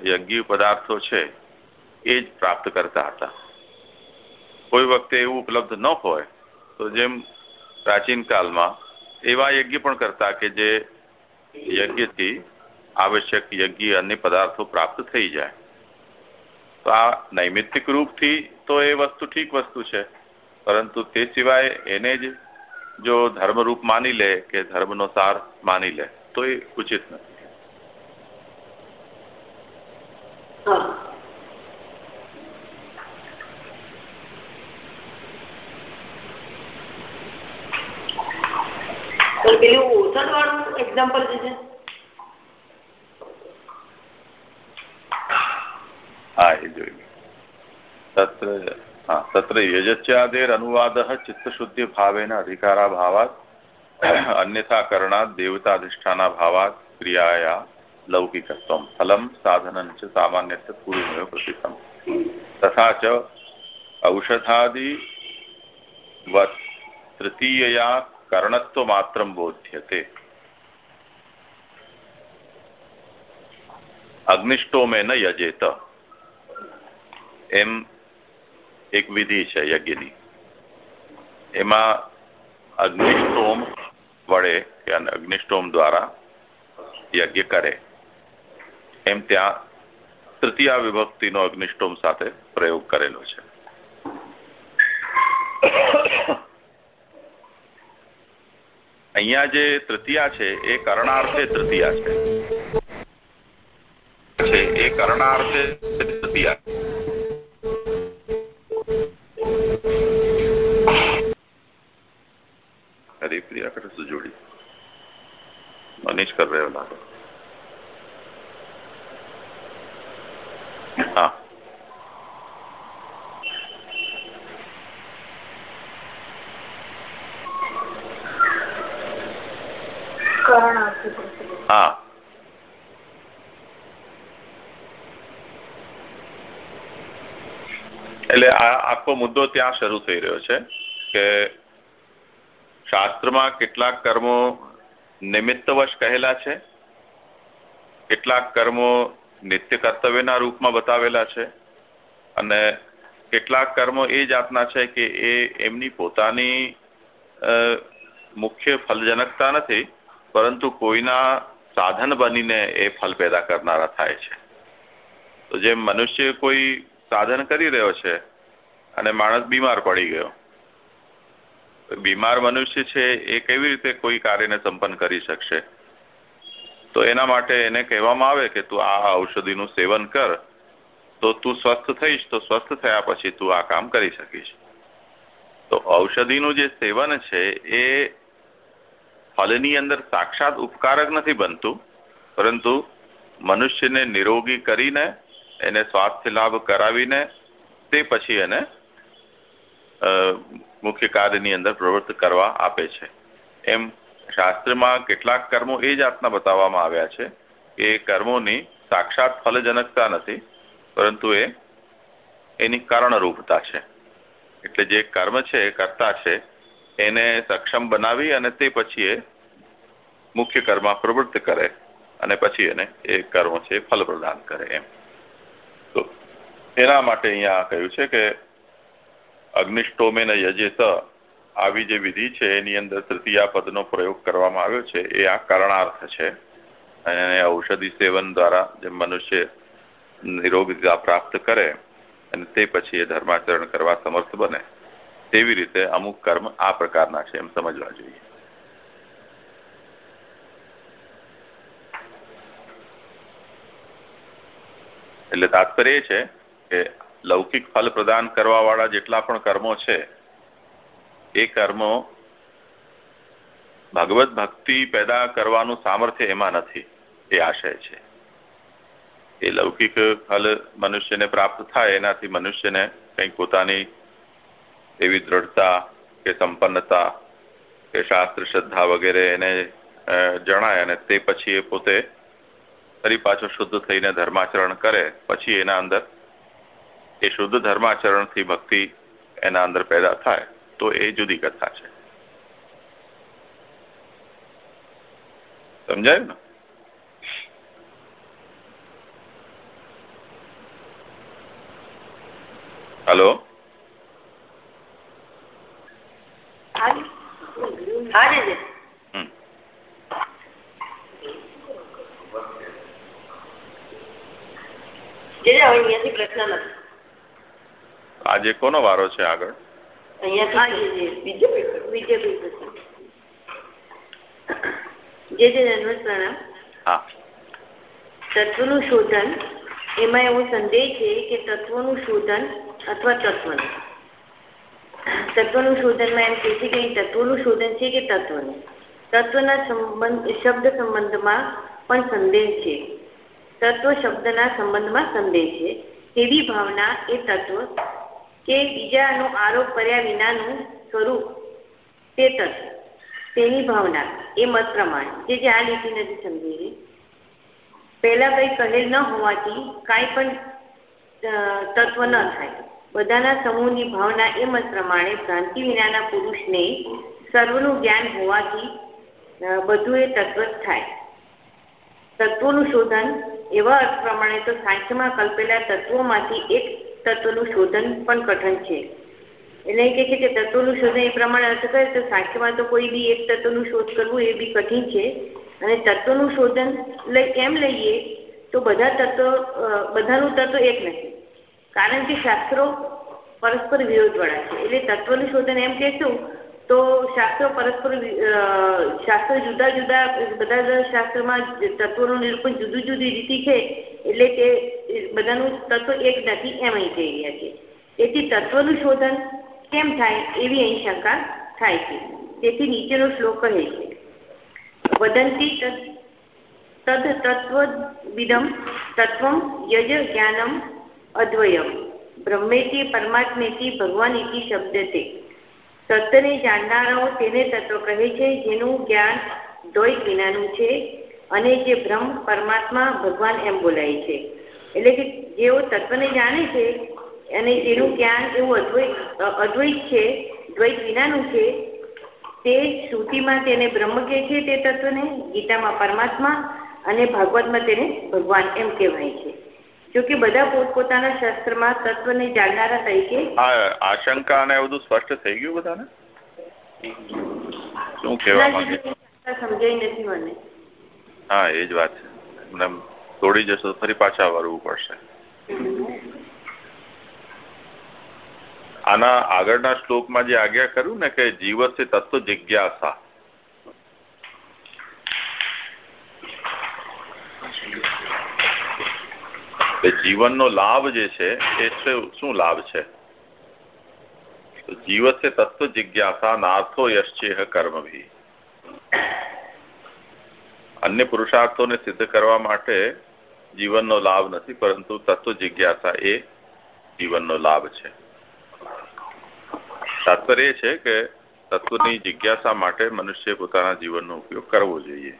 યજ્ઞ પદાર્થો છે, એ જ પ્રાપ્ત કરતા હતા. કોઈ વખતે એવું ઉપલબ્ધ ન હોય, તો જેમ પ્રાચીન કાળમાં એવા યજ્ઞ પણ કરતા કે જે યજ્ઞથી આવશ્યક યજ્ઞ અન્ય પદાર્થો પ્રાપ્ત થઈ જાય. તો આ નૈમિત્તિક રૂપથી તો એ વસ્તુ ઠીક વસ્તુ છે, પરંતુ તે સિવાય એને જ જો ધર્મરૂપ માની લે કે ધર્મનો સાર માની લે, તો એ ઉચિત નથી.
પેલું ઓસણ વાળું એક્ઝામ્પલ જે છે?
હા, એ જોઈ તત્ર, હા, તત્ર યજચ્યાદેર અનુવાદ ચિત્તશુદ્ધિ ભાવેન અધિકારા ભાવાત અન્યથા કરણાત દેવતાધિષ્ઠાના ભાવાત ક્રિયાયા લૌકિકત્વમ ફલમ સાધનં ચ સામાન્ય પૂર્વમેવ પ્રસિદ્ધમ તથા ચ ઔષધાદિ તૃતીયયા કર્ણત્વ માત્ર બોધ્યતે અગ્નિષ્ટોમેન યજેત એમ એક વિધિ છે યજ્ઞની એમાં અગ્નિષ્ટોમ વડે કે અગ્નિષ્ટોમ દ્વારા યજ્ઞ કરે એમ ત્યાં તૃતીય વિભક્તિનો અગ્નિષ્ટોમ સાથે પ્રયોગ કરેલો છે. અહીંયા જે તૃતીયા છે, એ કરણાર્થે તૃતીયા છે. એ કરણાર્થે તૃતીયા. હરિપ્રિયા કટ સુજોડી મનીષ કર રહ્યો લાગે હા. હા. એટલે આ આખો મુદ્દો ત્યાં શરૂ થઈ રહ્યો છે કે શાસ્ત્રમાં કેટલાક કર્મો નિમિત્તવશ કહેલા છે, કેટલાક કર્મો નિત્ય કર્તવ્યના રૂપમાં બતાવેલા છે અને કેટલાક કર્મો એ જાતના છે કે એ એમની પોતાની મુખ્ય ફલજનકતા નથી, પરંતુ કોઈના સાધન બનીને એ ફલ પેદા કરનારા થાય છે. તો જેમ મનુષ્ય કોઈ સાધન કરી રહ્યો છે અને માણસ બીમાર પડી ગયો બીમાર મનુષ્ય છે એ કેવી રીતે કોઈ કાર્યને સંપન્ન કરી શકશે? તો એના માટે એને કહેવામાં આવે કે તું આ ઔષધિનું સેવન કર, તો તું સ્વસ્થ થઈશ, તો સ્વસ્થ થયા પછી તું આ કામ કરી શકીશ. તો ઔષધિનું જે સેવન છે, એ ફલની અંદર સાક્ષાત ઉપકારક નથી બનતું, પરંતુ મનુષ્યને નિરોગી કરીને, એને સ્વાસ્થ્ય લાભ કરાવીને, તે પછી એને મુખ્ય કાર્યની અંદર પ્રવૃત્ત કરવા આપે છે. એમ શાસ્ત્રમાં કેટલાક કર્મો એ જાતના બતાવવામાં આવ્યા છે કે એ કર્મોની સાક્ષાત ફલજનકતા નથી, પરંતુ એ એની કારણરૂપતા છે. એટલે જે કર્મ છે એ કરતા છે, એને સક્ષમ બનાવી અને તે પછી એ મુખ્ય કર્મ પ્રવૃત્ત કરે અને પછી એને એ કર્મ છે ફલ પ્રદાન કરે એમ. તો એના માટે અહીંયા કહ્યું છે કે અગ્નિષ્ટોમેન યજેત આવી જે વિધિ છે, એની અંદર તૃતીયા પદનો પ્રયોગ કરવામાં આવ્યો છે, એ આ કરણાર્થ છે. અને ઔષધિ સેવન દ્વારા જે મનુષ્ય નિરોગતા પ્રાપ્ત કરે, અને તે પછી એ ધર્માચરણ કરવા સમર્થ બને, તેવી રીતે અમુક કર્મ આ પ્રકારના છે, એમ સમજવા જોઈએ. એટલે તાત્પર્ય છે કે લૌકિક ફલ પ્રદાન કરવા વાળા જેટલા પણ કર્મો છે એ કર્મો ભગવત ભક્તિ પેદા કરવાનું સામર્થ્ય એમાં નથી. એ આશય છે. એ લૌકિક ફલ મનુષ્યને પ્રાપ્ત થાય એનાથી મનુષ્યને કંઈક પોતાની એવી દ્રઢતા કે સંપન્નતા કે શાસ્ત્ર શ્રદ્ધા વગેરે એને જણાય અને તે પછી એ પોતે ફરી પાછો શુદ્ધ થઈને ધર્માચરણ કરે, પછી એના અંદર એ શુદ્ધ ધર્માચરણથી ભક્તિ એના અંદર પેદા થાય. તો એ જુદી કથા છે. સમજાયું ને? હલો? આજે કોનો વારો છે આગળ?
તત્વનું શોધન એમાં એવો સંદેહ છે કે તત્વનું શોધન અથવા તત્વનું. તત્વનું શોધનમાં એમ કહે છે કે તત્વનું શોધન છે કે તત્વનું? તત્વના સંબંધ શબ્દ સંબંધમાં પણ સંદેહ છે. તત્વ શબ્દના સંબંધમાં સંદેહ છે. એવી ભાવના એ તત્વ કે બીજાનો આરોપ કર્યા વિનાનું સ્વરૂપ તત્વ, તેની ભાવના, એ મત પ્રમાણે. જે જે આ લીટી નથી સમજી પહેલા કઈ કહેલ ન હોવાથી કાંઈ પણ તત્વ ન થાય. બધાના સમૂહની ભાવના એ મત પ્રમાણે ભ્રાંતિ વિનાના પુરુષને સર્વનું જ્ઞાન હોવાથી બધું એ તત્વ થાય. તત્વોનું શોધન એવા અર્થ પ્રમાણે તો સાંખ્યમાં કલ્પેલા તત્વોમાંથી એક તત્વનું શોધન પણ કઠણ છે. એટલે કહે છે કે તત્વનું શોધન એ પ્રમાણે અર્થ કરે તો સાંખ્યમાં તો કોઈ બી એક તત્વનું શોધ કરવું એ બી કઠિન છે. અને તત્વનું શોધન લઈ એમ લઈએ, તો બધા તત્વો બધાનું તત્વ એક નથી. કારણ કે શાસ્ત્રો પરસ્પર વિરોધવાળા છે. એટલે તત્વનું શોધન એમ કહેશું તો શાસ્ત્રો પરસ્પર શાસ્ત્રો જુદા જુદા, બધા બધા શાસ્ત્રમાં તત્વોનું નિરૂપણ જુદું જુદી રીતિ છે, એટલે કે બધાનું તત્વ એક નથી, એમ અહીં કહી રહ્યા છે. તેથી તત્વનું શોધન કેમ થાય એવી અહીં શંકા થાય છે. તેથી નીચેનો શ્લોક કહે છે, વદંતી તદ તત્વવિદમ તત્વમ યજ જ્ઞાનમ અદ્વયમ. બ્રહ્મેથી પરમાત્મેથી ભગવાન ઇતિ શબ્દતે. તત્વને જાણનારાઓ તેને તત્વ કહે છે, જેનું જ્ઞાન દ્વૈત વિનાનું છે અને જે બ્રહ્મ પરમાત્મા ભગવાન એમ બોલાય છે. એટલે કે જેઓ તત્વને જાણે છે અને જેનું જ્ઞાન એવું અદ્વૈત અદ્વૈત છે, દ્વૈત વિનાનું છે, તે શ્રુતિમાં તેને બ્રહ્મ કહે છે તે તત્વને, ગીતામાં પરમાત્મા અને ભાગવતમાં તેને ભગવાન એમ કહેવાય છે. જોકે બધા પોતપોતાના શાસ્ત્રમાં તત્વને જાણનારા તરીકે
આશંકા અને બધું સ્પષ્ટ થઈ ગયું બધાને? શું કહેવા માંગે?
સમજાય નથી મને.
હા એ જ વાત છે. તોડી જશો ફરી પાછા વળવું પડશે. આના આગળના શ્લોકમાં જે આજ્ઞા કર્યું ને કે જીવસે તત્વ જિજ્ઞાસા. જીવનનો લાભ જે છે, એ શું લાભ છે? જીવસે તત્વ જિજ્ઞાસા નાર્થો યશ્ચેહ કર્મ ભી અન્ય પુરુષાર્થોને સિદ્ધ કરવા માટે જીવનનો લાભ નથી, પરંતુ તત્વ જિજ્ઞાસા એ જીવનનો લાભ છે. તાત્પર્ય છે કે તત્વની જિજ્ઞાસા માટે મનુષ્ય પોતાના જીવનનો ઉપયોગ કરવો જોઈએ.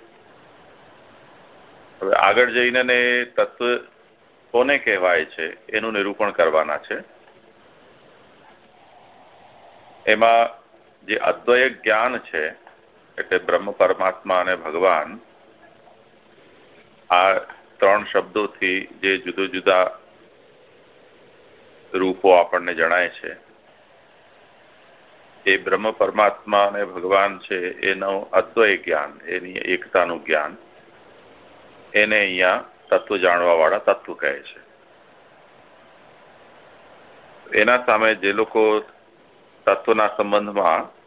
હવે આગળ જઈને તત્વ કોને કહેવાય છે? એનું નિરૂપણ કરવાના છે. એમાં જે અદ્વય જ્ઞાન છે, એટલે બ્રહ્મ, પરમાત્મા અને ભગવાન, આ ત્રણ શબ્દોથી જે જુદા જુદા રૂપો આપણને જણાય છે. એ બ્રહ્મ, પરમાત્મા અને ભગવાન છે, એનો અદ્વય જ્ઞાન, એની એકતાનું જ્ઞાન. એને અહીંયા તત્વ જાણવા વાળા તત્વ કહે છે. એના સામે જે લોકો તત્વના સંબંધમાં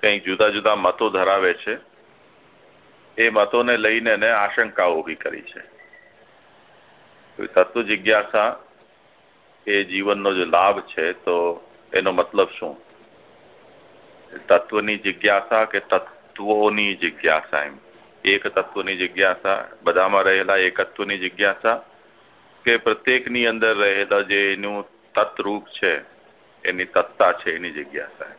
કંઈક જુદા જુદા મતો ધરાવે છે, એ મતોને લઈને એને આશંકા ઊભી કરી છે. તત્વ જિજ્ઞાસા એ જીવનનો જે લાભ છે, તો એનો મતલબ શું? તત્વની જિજ્ઞાસા કે તત્વોની જિજ્ઞાસા એમ? એક તત્વની જિજ્ઞાસા, બધામાં રહેલા એકત્વની જિજ્ઞાસા કે પ્રત્યેકની અંદર રહેલા જે એનું તત્રૂપ છે, એની તત્તા છે, એની જિજ્ઞાસા.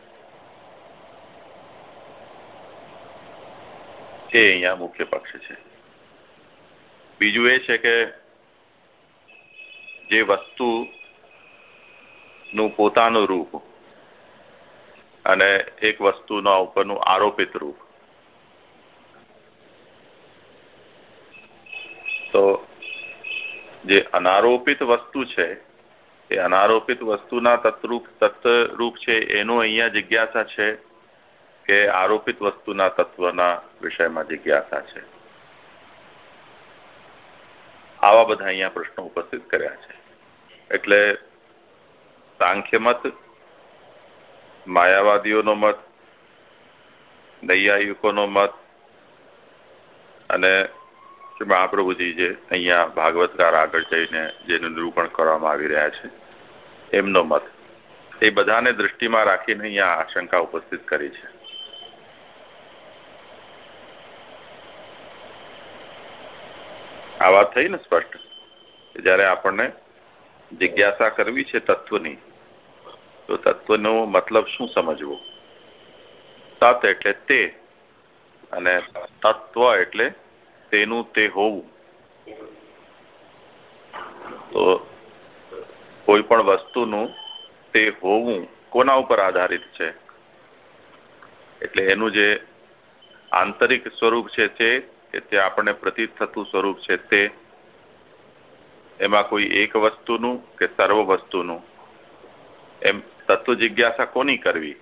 એ અહીંયા મુખ્ય પક્ષ છે. બીજું એ છે કે જે વસ્તુ નું પોતાનું રૂપ અને એક વસ્તુના ઉપરનું આરોપિત રૂપ તો જે અનારોપિત વસ્તુ છે, એ અનારોપિત વસ્તુના તત્રૂપ તત્વરૂપ છે, એનું અહીંયા જિજ્ઞાસા છે કે આરોપિત વસ્તુના તત્વના વિષયમાં જિજ્ઞાસા છે. આવા બધા અહીંયા પ્રશ્નો ઉપસ્થિત કર્યા છે. એટલે સાંખ્ય મત, માયાવાદીઓનો મત નૈયાયિકોનો મત અને મહાપ્રભુજી જે અહીંયા ભાગવતકાર આગળ જઈને જેનું નિરૂપણ કરવામાં આવી રહ્યા છે, એમનો મત. એ બધાને દૃષ્ટિમાં રાખીને અહીંયા આશંકા ઉપસ્થિત કરી છે. આ વાત થઈ ને સ્પષ્ટ? જયારે આપણને જિજ્ઞાસા કરવી છે તત્વની, તો તત્વનો મતલબ શું સમજવો? તત એટલે તે અને તત્વ એટલે તેનું તે હોવું. તો કોઈ પણ વસ્તુનું તે હોવું કોના ઉપર આધારિત છે? એટલે એનું જે આંતરિક સ્વરૂપ છે તે, કે તે આપણને પ્રતીત થતું સ્વરૂપ છે તે, એમાં કોઈ એક વસ્તુનું કે સર્વ વસ્તુનું? એમ તત્વ જિજ્ઞાસા કોની કરવી?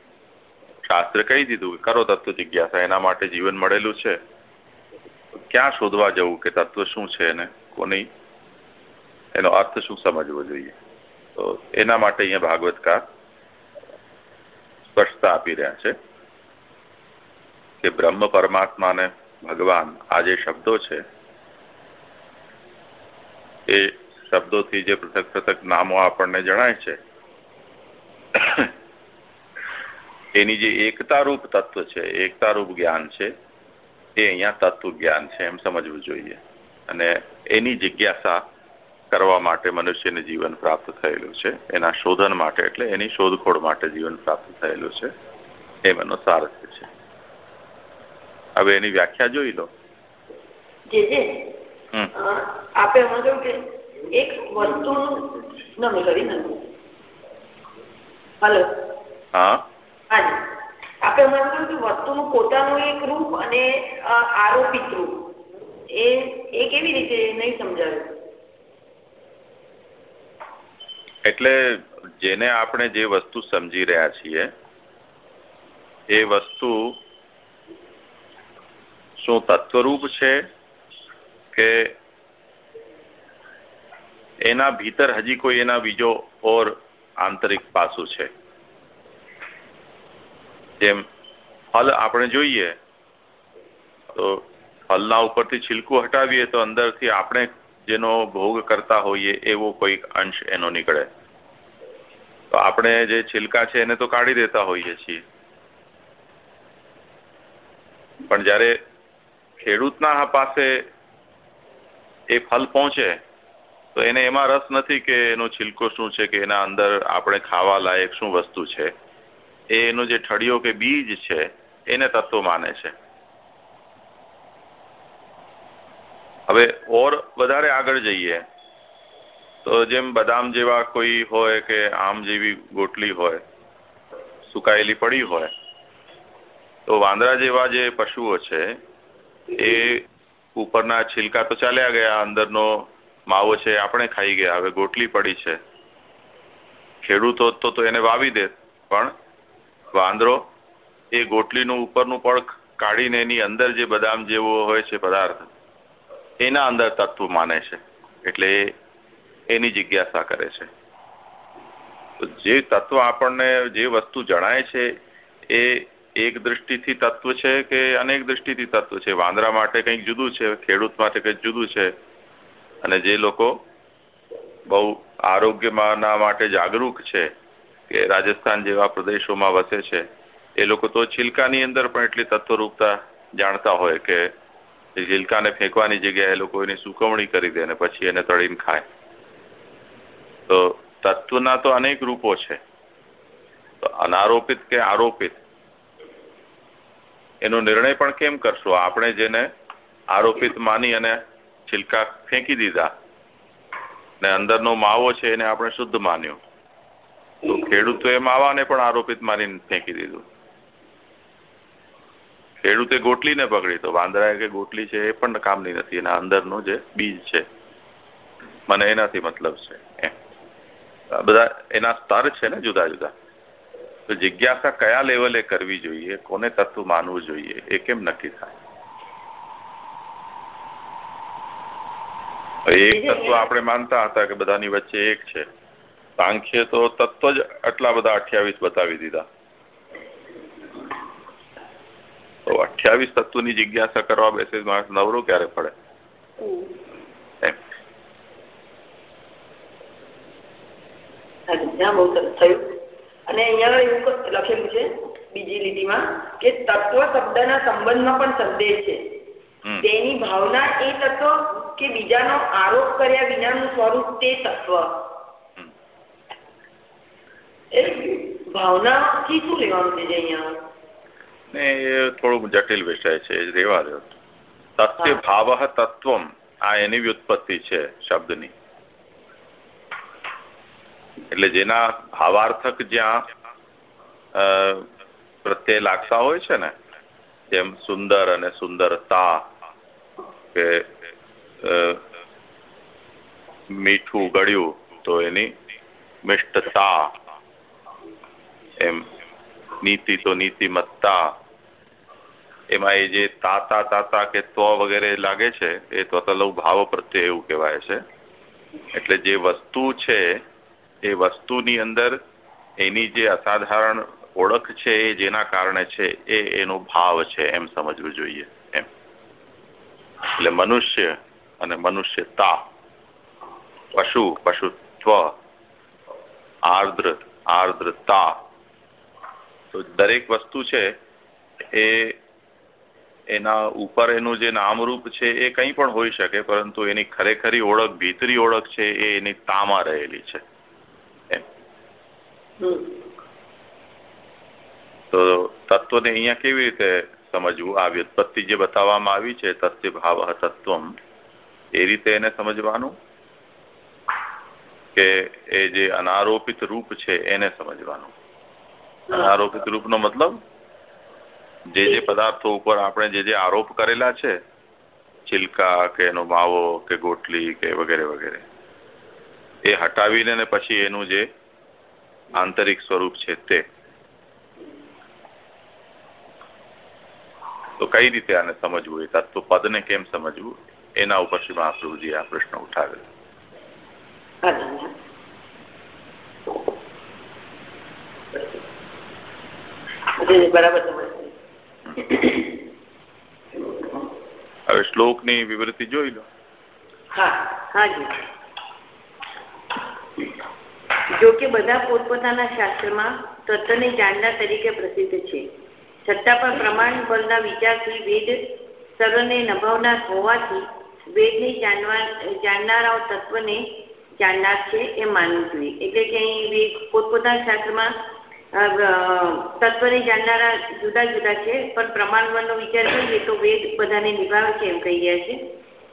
શાસ્ત્ર કહી દીધું કરો તત્વ જિજ્ઞાસા, એના માટે જીવન મળેલું છે. ક્યાં શોધવા જવું કે તત્વ શું છે એને કોની? એનો અર્થ શું સમજવો જોઈએ? તો એના માટે અહીંયા ભાગવતકાર સ્પષ્ટતા આપી રહ્યા છે કે બ્રહ્મ પરમાત્માને ભગવાન આ જે શબ્દો છે, એ શબ્દોથી જે પૃથક પૃથક નામો આપણને જણાય છે, એની જે એકતારૂપ તત્વ છે, એકતારૂપ જ્ઞાન છે એ અહીંયા તત્વ જ્ઞાન છે એમ સમજવું જોઈએ. અને એની જિજ્ઞાસા કરવા માટે મનુષ્યને જીવન પ્રાપ્ત થયેલું છે. એના શોધન માટે એટલે એની શોધખોળ માટે જીવન પ્રાપ્ત થયેલું છે. એમ એનો સારથ્ય છે. હવે એની વ્યાખ્યા જોઈ લો.
આપે કે એક વસ્તુનું નમી કરી હલો.
હા.
આપણે કહ્યું કે વસ્તુનું પોતાનું એક રૂપ અને આરોપિત રૂપ. એ એ કેવી રીતે નહીં સમજાયું?
એટલે જેને આપણે જે વસ્તુ સમજી રહ્યા છીએ, એ વસ્તુ શું તત્વરૂપ છે કે એના ભીતર હજી કોઈ એના બીજો ઓર આંતરિક પાસું છે? જેમ ફલ આપણે જોઈએ, તો ફલના ઉપરથી છિલકું હટાવીએ તો અંદરથી આપણે જેનો ભોગ કરતા હોઈએ એવો કોઈક અંશ એનો નીકળે. તો આપણે જે છિલકા છે એને તો કાઢી દેતા હોઈએ છીએ. પણ જ્યારે ખેડૂતના પાસે એ ફલ પહોંચે, તો એને એમાં રસ નથી કે એનો છિલકો શું છે કે એના અંદર આપણે ખાવા લાયક શું વસ્તુ છે. એનો જે ઠળિયો કે બીજ છે, એને તત્વ માને છે. હવે ઓર વધારે આગળ જઈએ, તો જેમ બદામ જેવા કોઈ હોય કે આમ જેવી ગોટલી હોય, સુકાયેલી પડી હોય, તો વાંદરા જેવા જે પશુઓ છે, એ ઉપરના છિલકા તો ચાલ્યા ગયા, અંદરનો માવો છે, આપણે ખાઈ ગયા, હવે ગોટલી પડી છે. ખેડૂતો તો એને વાવી દે, પણ વાંદરો, એ ગોટલીનું ઉપરનું પડ કાઢીને એની અંદર જે બદામ જેવો હોય છે પદાર્થ, એના અંદર તત્વ માને છે. એટલે એની જિજ્ઞાસા કરે છે. જે તત્વ આપણને જે વસ્તુ જણાય છે, એ એક દૃષ્ટિથી તત્વ છે કે અનેક દૃષ્ટિથી તત્વ છે? વાંદરા માટે કંઈક જુદું છે, ખેડૂત માટે કંઈક જુદું છે? અને જે લોકો બહુ આરોગ્યના માટે જાગૃત છે કે રાજસ્થાન જેવા પ્રદેશોમાં વસે છે, એ લોકો તો છિલકાની અંદર પણ એટલી તત્વરૂપતા જાણતા હોય કે છિલકાને ફેંકવાની જગ્યાએ લોકો એની સુકવણી કરી દે અને પછી એને તળીને ખાય. તો તત્વના તો અનેક રૂપો છે. તો અનારોપિત કે આરોપિત, એનો નિર્ણય પણ કેમ કરશો? આપણે જેને આરોપિત માની અને છિલકા ફેંકી દીધા, ને અંદરનો માવો છે એને આપણે શુદ્ધ માન્યો. તો ખેડૂતોએ માવાને પણ આરોપિત માનીને ફેંકી દીધું. ખેડૂતે ગોટલીને પકડી. તો વાંદરાએ કે ગોટલી છે એ પણ કામની નથી એના અંદરનું જે બીજ છે. મને એનાથી મતલબ છે બધા એના સ્તર છે ને જુદા જુદા. તો જિજ્ઞાસા કયા લેવલે કરવી જોઈએ કોને તત્વ માનવું જોઈએ એ કેમ નક્કી થાય? એક તત્વ આપણે માનતા હતા કે બધાની વચ્ચે એક છે. સાંખ્ય તો તત્વ જ આટલા બધા અઠ્યાવીસ બતાવી દીધા. તો અઠ્યાવીસ તત્વની જિજ્ઞાસા કરવા બેસે માણસ નવરો ક્યારે પડે
અને અહીંયા એવું લખેલું છે બીજી લીટીમાં કે તત્વ શબ્દના સંબંધમાં પણ સંદેહ છે. તેની ભાવના એ તત્વ કે બીજાનો આરોપ કર્યા વિનાનું સ્વરૂપ તે તત્વ. ભાવનાથી શું લેવાનું છે અહીંયા?
ને એ થોડુંક જટિલ વિષય છે રેવા દો તથ્ય ભાવ તત્વ આ એની વ્યુત્પત્તિ છે શબ્દની. એટલે જેના ભાવાર્થક જ્યાં પ્રત્યે લાગતા હોય છે ને જેમ સુંદર અને સુંદરતા કે મીઠું ગળ્યું તો એની મિષ્ટતા એમ નીતિ તો નીતિમત્તા એમાં એ જે તાતા તાતા કે તો વગેરે લાગે છે, એ ત્વતલવ ભાવ પ્રત્યે એવું કહેવાય છે. એટલે જે વસ્તુ છે, એ વસ્તુની અંદર એની જે અસાધારણ ઓળખ છે, એ જેના કારણે છે, એ એનો ભાવ છે એમ સમજવું જોઈએ, એમ. એટલે મનુષ્ય અને મનુષ્યતા પશુ પશુત્વ આર્દ્ર આર્દ્રતા તો દરેક વસ્તુ છે, એ એના ઉપર એનું જે નામરૂપ છે, એ કંઈ પણ હોઈ શકે, પરંતુ એની ખરેખરી ઓળખ, ભીતરી ઓળખ છે, એ એની તામાં રહેલી છે. તો તત્વને અહીંયા કેવી રીતે સમજવું? આ વ્યુત્પત્તિ જે બતાવવામાં આવી છે તત્વ ભાવ તત્વમ, એ રીતે એને સમજવાનું? કે એ જે અનારોપિત રૂપ છે, એને સમજવાનું? અનારોપિત રૂપનો મતલબ જે જે પદાર્થો ઉપર આપણે જે જે આરોપ કરેલા છે, છિલકા કે એનો માવો કે ગોટલી કે વગેરે વગેરે, એ હટાવીને પછી એનું જે આંતરિક સ્વરૂપ છે તે. તો કઈ રીતે આને સમજવું? એ તત્વ પદને કેમ સમજવું? એના ઉપર શ્રી મહાપ્રભુજી આ પ્રશ્ન ઉઠાવેલો. હવે શ્લોકની વિવૃત્તિ જોઈ લો.
જો. કે બધા પોતપોતાના શાસ્ત્રમાં તત્વને જાણનાર તરીકે પ્રસિદ્ધ છે. છતાં પણ પ્રમાણ બળના વિચારથી વેદ સર્વને નભાવનાર હોવાથી વેદને જાણવા જાણનારાઓ તત્વને જાણનાર છે એ માનવું જોઈએ. એટલે કે અહીં વેદ પોતપોતાના શાસ્ત્રમાં તત્વને જાણનારા જુદા જુદા છે, પણ પ્રમાણમાં બળનો વિચાર કરીએ તો વેદ બધાને નિભાવે છે એમ કહી રહ્યા છે.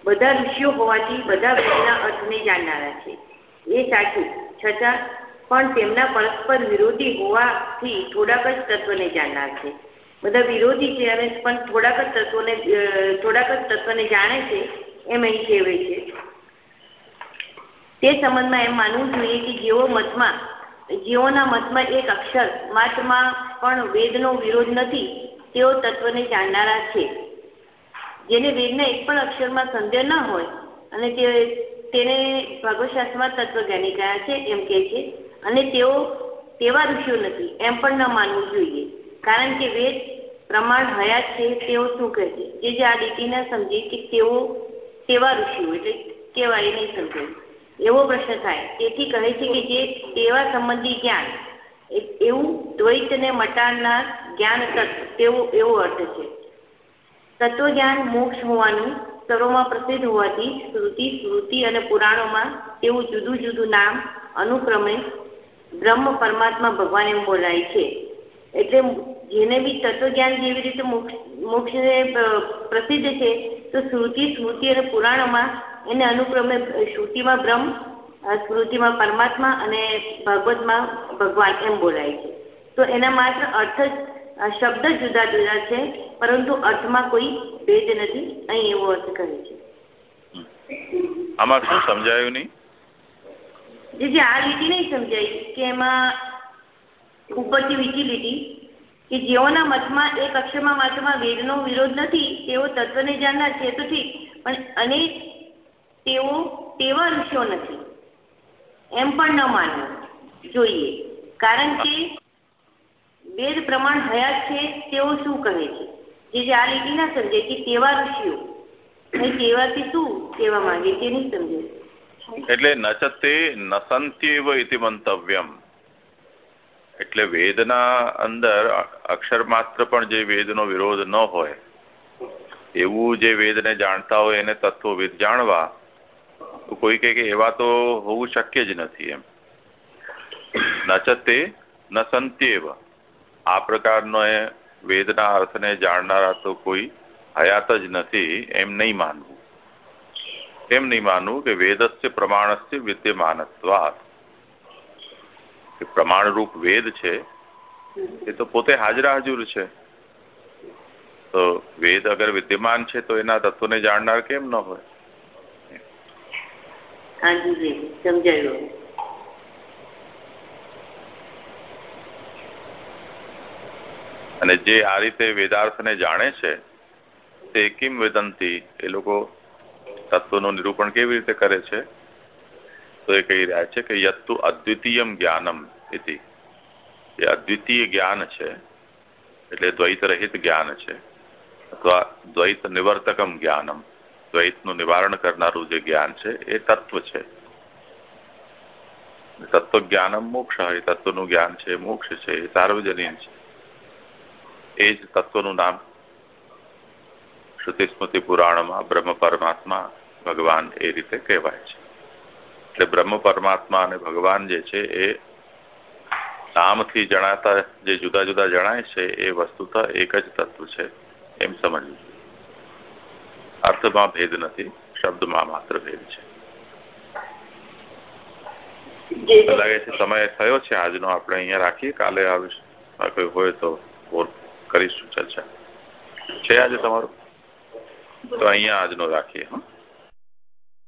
બધા ઋષિઓ હોવાથી બધા વેદના અર્થને જાણનારા છે. એ સાચું, છતાં પણ તેમના પરસ્પર વિરોધી હોવાથી થોડાક જ તત્વને જાણનાર છે. બધા વિરોધી છે અને પણ થોડાક જ તત્વોને થોડાક જ તત્વને જાણે છે એમ અહીં કહેવે છે. તે સંબંધમાં એમ માનવું જોઈએ કે જેઓ મતમાં જેઓના મતમાં એક અક્ષર માત્રમાં પણ વેદનો વિરોધ નથી, તેઓ તત્વને જાણનારા છે. જેને વેદના એક પણ અક્ષરમાં સંદેહ ન હોય અને તે, તેને ભગવશાસ્ત્રમાં તત્વજ્ઞાની કહ્યા છે એમ કે છે. અને તેઓ તેવા ઋષિઓ નથી, એમ પણ ન માનવું જોઈએ. કારણ કે વેદ પ્રમાણ હયાત છે, તેઓ શું કહે છે? જે જે આ લીટી સમજી કે તેઓ તેવા ઋષિઓ, એટલે કેવા એ નહીં સમજાય એવો પ્રશ્ન થાય. તેથી કહે છે કે જે તેવા સંબંધી જ્ઞાન એવું દ્વૈતને મટાડનાર જ્ઞાન તેવો, એવો અર્થ છે. તત્વજ્ઞાન મોક્ષ હોવાનું સર્વમાં પ્રસિદ્ધ હોવાથી શ્રુતિ, સ્મૃતિ અને પુરાણોમાં તેવું જુદું જુદું નામ અનુક્રમે બ્રહ્મ પરમાત્મા ભગવાન એમ બોલાય છે. એટલે જેને બી તત્વજ્ઞાન જેવી રીતે મોક્ષને પ્રસિદ્ધ છે, તો શ્રુતિ, સ્મૃતિ અને પુરાણોમાં એને અનુક્રમે શ્રુતિમાં બ્રહ્મ સ્મૃતિમાં પરમાત્મા અને ભાગવતમાં ભગવાન એમ બોલાય છે. તો એના માત્ર અર્થ જ શબ્દ જુદા જુદા છે પરંતુ અર્થમાં કોઈ ભેદ નથી. અહીં એવો અર્થ કરે છે.
આમાં શું સમજાયું નહીં?
જે આ લીટી નહીં સમજાય કે એમાં ઉપરથી બીજી લીટી કે જેઓના મતમાં એક અક્ષરમાં માત્રમાં વેદનો વિરોધ નથી તેઓ તત્વને જાણનાર છે તો ઠીક. પણ અને તેઓ તેવા ઋષિઓ નથી. એમ પણ ન માનવું જોઈએ. કારણ કે વેદ પ્રમાણ હયાત છે, તેઓ શું કહે છે? જે આ લીટી ના સમજે કે તેવા ઋષિઓ. તેવાથી શું કહેવા માંગે તે નહીં સમજે.
એટલે નચતે નસંત્યવ ઇતિ મંતવ્યમ. એટલે વેદના અંદર અક્ષર માત્ર પણ જે વેદનો વિરોધ ન હોય, એવું જે વેદને જાણતા હોય એને તત્વવિદ જાણવા તો કોઈ કહે કે એવા તો હોવું શક્ય જ નથી એમ. નચતે ન સંત્યેવ આ પ્રકારનો વેદના અર્થને જાણનારા તો કોઈ હયાત જ નથી એમ નહીં માનવું. એમ નહીં માનવું કે વેદસ્ય પ્રમાણસ્ય વિદ્યમાનત્વાત. પ્રમાણરૂપ વેદ છે, એ તો પોતે હાજરા હજુર છે. તો વેદ અગર વિદ્યમાન છે તો એના તત્વને જાણનાર કેમ ન હોય? અને જે આ રીતે વેદાર્થને જાણે છે, તે કિમ વેદંતી, એ લોકો તત્વનું નિરૂપણ કેવી રીતે કરે છે? તો એ કહી રહ્યા છે કે યત્તુ અદ્વિતીયમ જ્ઞાનમ ઇતિ. એ અદ્વિતીય જ્ઞાન છે, એટલે દ્વૈત રહિત જ્ઞાન છે, અથવા દ્વૈત નિવર્તકમ જ્ઞાનમ. દ્વૈતનું નિવારણ કરનારું જે જ્ઞાન છે, એ તત્વ છે. તત્વ જ્ઞાનમ મોક્ષ, એ તત્વનું જ્ઞાન છે મોક્ષ છે, એ સાર્વજનીન છે. એ જ તત્વનું નામ શ્રુતિ સ્મૃતિ પુરાણમાં બ્રહ્મ પરમાત્મા ભગવાન એ રીતે કહેવાય છે. એટલે બ્રહ્મ પરમાત્મા અને ભગવાન જે છે, એ નામથી જણાતા જે જુદા જુદા જણાય છે, એ વસ્તુત એક જ તત્વ છે, એમ સમજવું અર્થમાં ભેદ નથી શબ્દમાં માત્ર ભેદ છે. લાગે છે સમય થયો છે આજનો આપણે અહીંયા રાખીએ કાલે આવીશ. કોઈ હોય તો કરીશું ચર્ચા. છે આજે તમારું? તો અહીંયા આજનો રાખીએ હા.